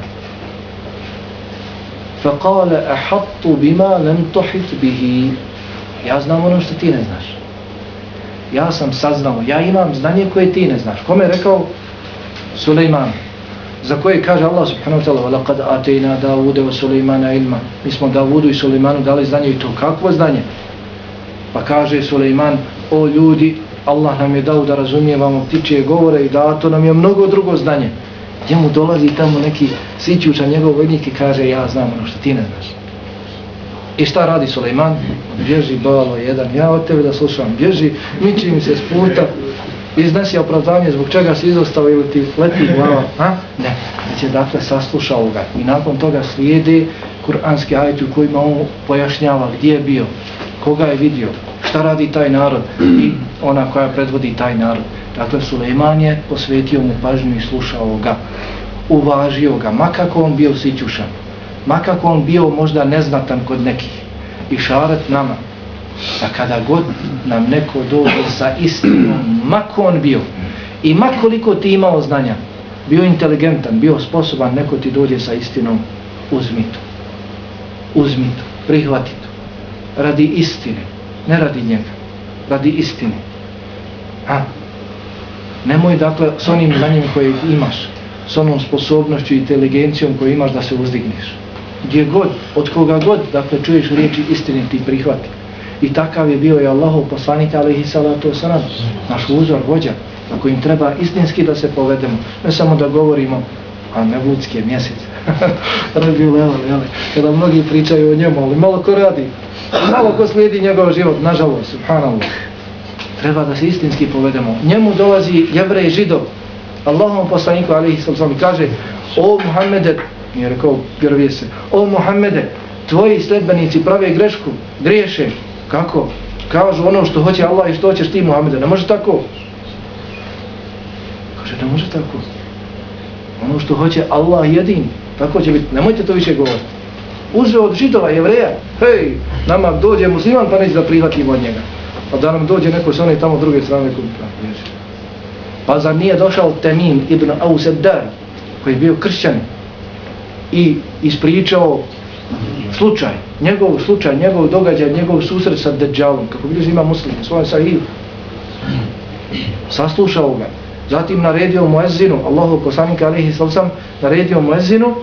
Fa kale ahattu bima lem tohit bihi. Ja znam ono što ti ne znaš. Ja sam saznao. Ja imam znanje koje ti ne znaš. Kome je rekao? Suleiman za koje kaže Allah subhanahu wa ta'ala laqad atayna دَاوُدَ wa ilma mi smo Davudu i Suleimanu dali znanje i to kakvo znanje pa kaže Sulejman o ljudi Allah nam je dao da razumijevamo ptičije govore i dato nam je mnogo drugo znanje njemu dolazi tamo neki sićuča njegov vojnik i kaže ja znam ono što ti ne znaš i šta radi Sulejman bježi balo jedan ja od tebe da slušam bježi miči mi se s puta iznesi opravdanje zbog čega si izostao ili ti leti glava, a? Ne, već je dakle saslušao ga. I nakon toga slijede kuranski ajit u kojima on pojašnjava gdje je bio, koga je vidio, šta radi taj narod i ona koja predvodi taj narod. Dakle, Suleiman je posvetio mu pažnju i slušao ga, uvažio ga, makako on bio sićušan, makako on bio možda neznatan kod nekih. I šaret nama, da kada god nam neko dođe sa istinom, mako on bio i makoliko ti imao znanja, bio inteligentan, bio sposoban, neko ti dođe sa istinom, uzmi to. Uzmi to, prihvati to. Radi istine, ne radi njega, radi istine. A? Nemoj dakle s onim znanjem koje imaš, s onom sposobnošću i inteligencijom koju imaš da se uzdigneš. Gdje god, od koga god, dakle čuješ riječi istine ti prihvati. I takav je bio i Allahov poslanik alaihi salatu wasalam, naš uzor, vođa, na kojim treba istinski da se povedemo. Ne samo da govorimo, a ne vludski je mjesec. Rabi levan, jel? Kada mnogi pričaju o njemu, ali malo ko radi, malo ko slijedi njegov život, nažalost, subhanallah. Treba da se istinski povedemo. Njemu dolazi jevrej židov, Allahom poslaniku alaihi sallam kaže, o Muhammede, nije rekao, vjerovije se, o Muhammede, tvoji sledbenici prave grešku, griješe, kako? Kažu ono što hoće Allah i što hoćeš ti Muhammede, ne može tako? Kaže, ne može tako. Ono što hoće Allah jedin, tako će biti, nemojte to više govoriti. Uzeo od židova, jevreja, hej, nama dođe musliman pa neće da prihvatimo od njega. Pa da nam dođe neko s one tamo druge strane koji pa, pa za nije došao Temim ibn Auseddar, koji je bio kršćanin i ispričao slučaj, njegov slučaj, njegov događaj, njegov susret sa Dejjalom, kako vidiš ima muslim, svoj sahiju. Saslušao ga. Zatim naredio muezzinu, Allahu poslanika alihi sallam, naredio muezzinu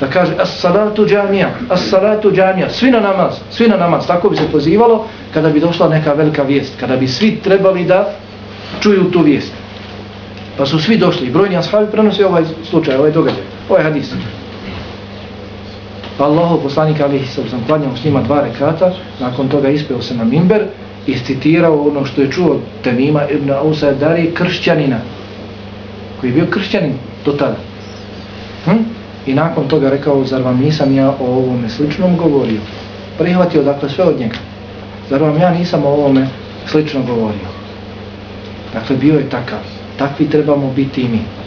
da kaže as salatu džamija, as salatu džamija, svi na namaz, svi na namaz, tako bi se pozivalo kada bi došla neka velika vijest, kada bi svi trebali da čuju tu vijest. Pa su svi došli, brojni ashabi prenosi ovaj slučaj, ovaj događaj, ovaj hadis. Pa Allaho poslanik alihi sallam klanjao s njima dva rekata, nakon toga ispeo se na mimber, citirao ono što je čuo Tamima ibn Ausa Dari, kršćanina, koji je bio kršćanin do tada. Hm? I nakon toga rekao, zar vam nisam ja o ovome sličnom govorio? Prihvatio dakle sve od njega. Zar vam ja nisam o ovome slično govorio? Dakle, bio je takav. Takvi trebamo biti i mi.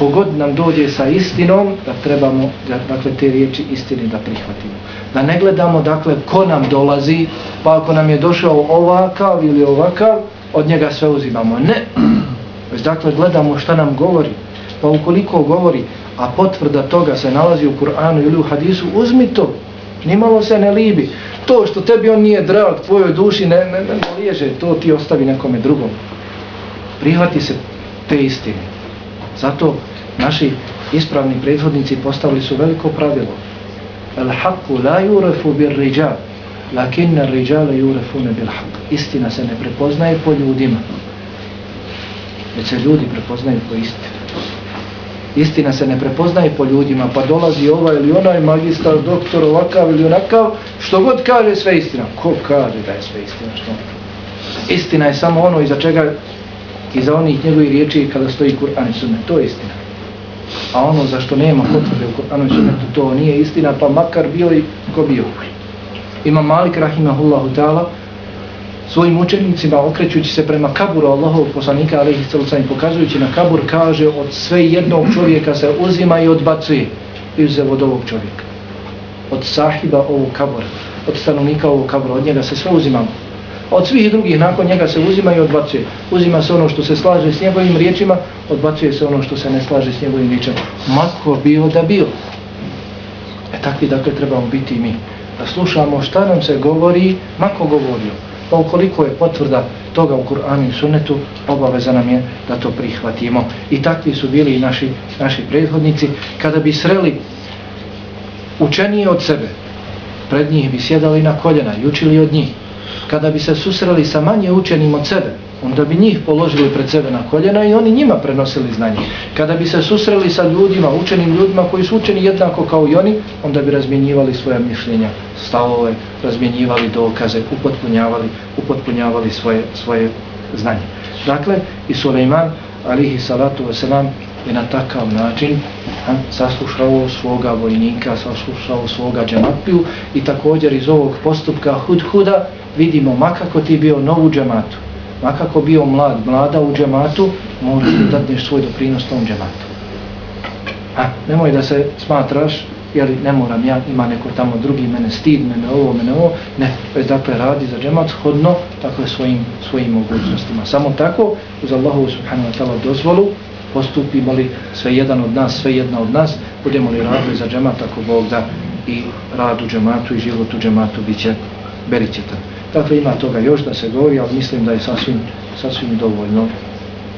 Kogod nam dođe sa istinom, da trebamo dakle, te riječi istine da prihvatimo. Da ne gledamo dakle ko nam dolazi, pa ako nam je došao ovakav ili ovakav, od njega sve uzimamo. Ne. Već dakle gledamo šta nam govori. Pa ukoliko govori, a potvrda toga se nalazi u Kur'anu ili u hadisu, uzmi to. Nimalo se ne libi. To što tebi on nije drag, tvojoj duši ne, ne, ne liježe, to ti ostavi nekome drugom. Prihvati se te istine. Zato naši ispravni prethodnici postavili su veliko pravilo. El haqqu la yurefu bir riđal, lakinna riđale yurefune bil haqq. Istina se ne prepoznaje po ljudima, već se ljudi prepoznaju po istini. Istina se ne prepoznaje po ljudima, pa dolazi ovaj ili onaj magistar, doktor, ovakav ili onakav, što god kaže sve istina. Ko kaže da je sve istina? Što? Istina je samo ono iza čega, iza onih njegovih riječi kada stoji Kur'an i Sunne. To je istina. A ono za što nema potvrde u Kur'anu i Sunnetu, to nije istina, pa makar bio i ko bio. Ima Malik Rahimahullahu ta'ala, svojim učenicima okrećući se prema kaburu Allahov poslanika alaihi sallam pokazujući na kabur kaže od sve jednog čovjeka se uzima i odbacuje izuzev od ovog čovjeka od sahiba ovog kabura od stanovnika ovog kabura od njega se sve uzimamo od svih drugih nakon njega se uzima i odbacuje uzima se ono što se slaže s njegovim riječima odbacuje se ono što se ne slaže s njegovim riječima mako bio da bio e takvi dakle trebamo biti mi da slušamo šta nam se govori mako govorio Pa ukoliko je potvrda toga u Kur'anu i Sunnetu, obaveza nam je da to prihvatimo. I takvi su bili i naši, naši prethodnici. Kada bi sreli učenije od sebe, pred njih bi sjedali na koljena i učili od njih. Kada bi se susreli sa manje učenim od sebe, onda bi njih položili pred sebe na koljena i oni njima prenosili znanje. Kada bi se susreli sa ljudima, učenim ljudima koji su učeni jednako kao i oni, onda bi razmjenjivali svoje mišljenja, stavove, razmjenjivali dokaze, upotpunjavali, upotpunjavali svoje, svoje znanje. Dakle, i Suleiman, alihi salatu wasalam, je na takav način ha, saslušao svoga vojnika, saslušao svoga džemapiju i također iz ovog postupka hudhuda vidimo makako ti bio novu džematu makako bio mlad, mlada u džematu, možeš da dadneš svoj doprinos tom džematu. A, nemoj da se smatraš, jer ne moram ja, ima neko tamo drugi, mene stid, mene ovo, mene ovo, ne, već dakle radi za džemat hodno, dakle svojim, svojim mogućnostima. Samo tako, uz Allahu subhanahu wa ta'ala dozvolu, postupimo li sve jedan od nas, sve jedna od nas, budemo li radili za džemat, ako Bog da i rad u džematu i život u džematu bit će, berit će tako. Dakle, ima toga još da se govori, ali mislim da je sasvim, sasvim dovoljno.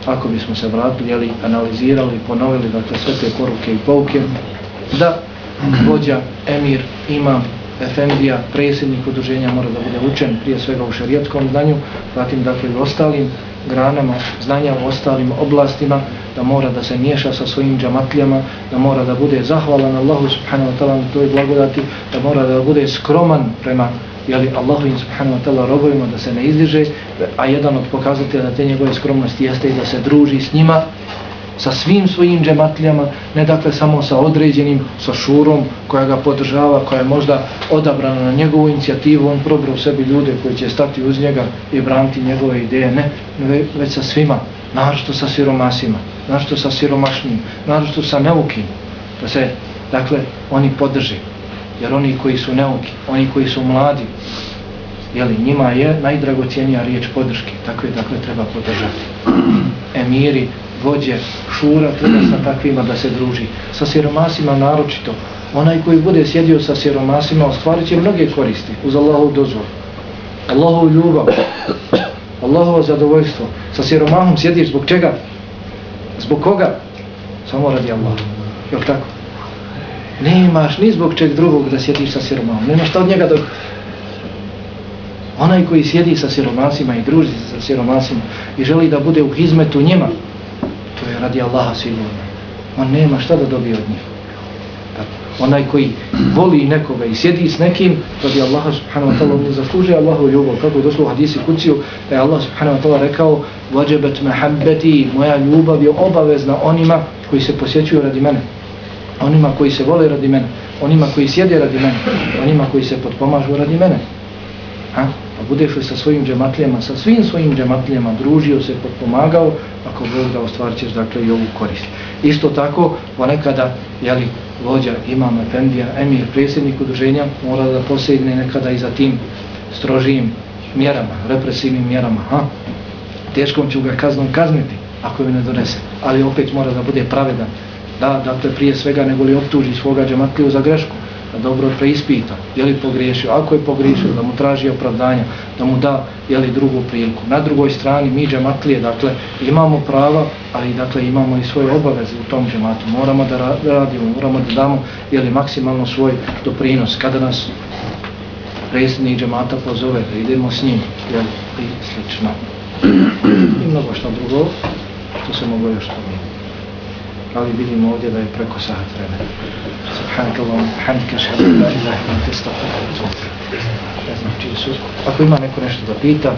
Ako bismo se vratili, jeli, analizirali, ponovili, dakle, sve te poruke i pouke, da vođa, emir, imam, efendija, predsjednik udruženja mora da bude učen, prije svega u šarijetskom znanju, zatim, dakle, i ostalim granama znanja, u ostalim oblastima, da mora da se miješa sa svojim džamatljama, da mora da bude zahvalan Allahu subhanahu wa ta'ala na toj blagodati, da mora da bude skroman prema jeli Allahu in subhanahu wa ta'ala robovima da se ne izdiže, a jedan od pokazatelja te njegove skromnosti jeste i da se druži s njima, sa svim svojim džematljama, ne dakle samo sa određenim, sa šurom koja ga podržava, koja je možda odabrana na njegovu inicijativu, on probra u sebi ljude koji će stati uz njega i braniti njegove ideje, ne, već sa svima, narošto sa siromasima, narošto sa siromašnim, narošto sa neukim, da se, dakle, oni podrži jer oni koji su neuki, oni koji su mladi, jeli, njima je najdragocijenija riječ podrške, takve, takve treba podržati. Emiri, vođe, šura, treba sa takvima da se druži. Sa siromasima naročito, onaj koji bude sjedio sa siromasima, ostvarit će mnoge koristi uz Allahov dozvor. Allahov ljubav, Allahovo zadovoljstvo. Sa siromahom sjediš zbog čega? Zbog koga? Samo radi Allah. Jel tako? ne imaš ni zbog čeg drugog da sjediš sa siromanom, nema šta od njega dok onaj koji sjedi sa siromasima i druži sa siromasima i želi da bude u hizmetu njima to je radi Allaha sigurno. On nema šta da dobije od njih. Onaj koji voli nekoga i sjedi s nekim radi Allaha subhanahu wa ta'ala ne zaslužuje Allahu ljubav. Kako je došlo u hadisi kuciju da je Allah subhanahu wa ta'ala rekao vađebet mehabbeti moja ljubav je obavezna onima koji se posjećuju radi mene onima koji se vole radi mene, onima koji sjede radi mene, onima koji se potpomažu radi mene. A? Pa budeš li sa svojim džematlijama, sa svim svojim džematlijama družio se, potpomagao, ako Bog da ostvarit ćeš dakle i ovu korist. Isto tako, ponekada, jeli, vođa imam Efendija, emir, predsjednik udruženja, mora da posebne nekada i za tim strožijim mjerama, represivnim mjerama. A? Teškom ću ga kaznom kazniti, ako mi ne donese, ali opet mora da bude pravedan, da, dakle prije svega nego li optuži svoga džematliju za grešku, da dobro preispita, je li pogriješio, ako je pogriješio, da mu traži opravdanja, da mu da, je li drugu priliku. Na drugoj strani mi džematlije, dakle, imamo prava, ali dakle imamo i svoje obaveze u tom džematu, moramo da radimo, moramo da damo, je li maksimalno svoj doprinos, kada nas predsjednik džemata pozove, da idemo s njim, je li, i slično. I mnogo što drugo, što se mogu još toga ali vidimo ovdje da je preko sat vremena. Subhanakallahu, hamdika shalla la ilaha illa anta astaghfiruka wa atubu znači, su. Ako ima neko nešto da pita,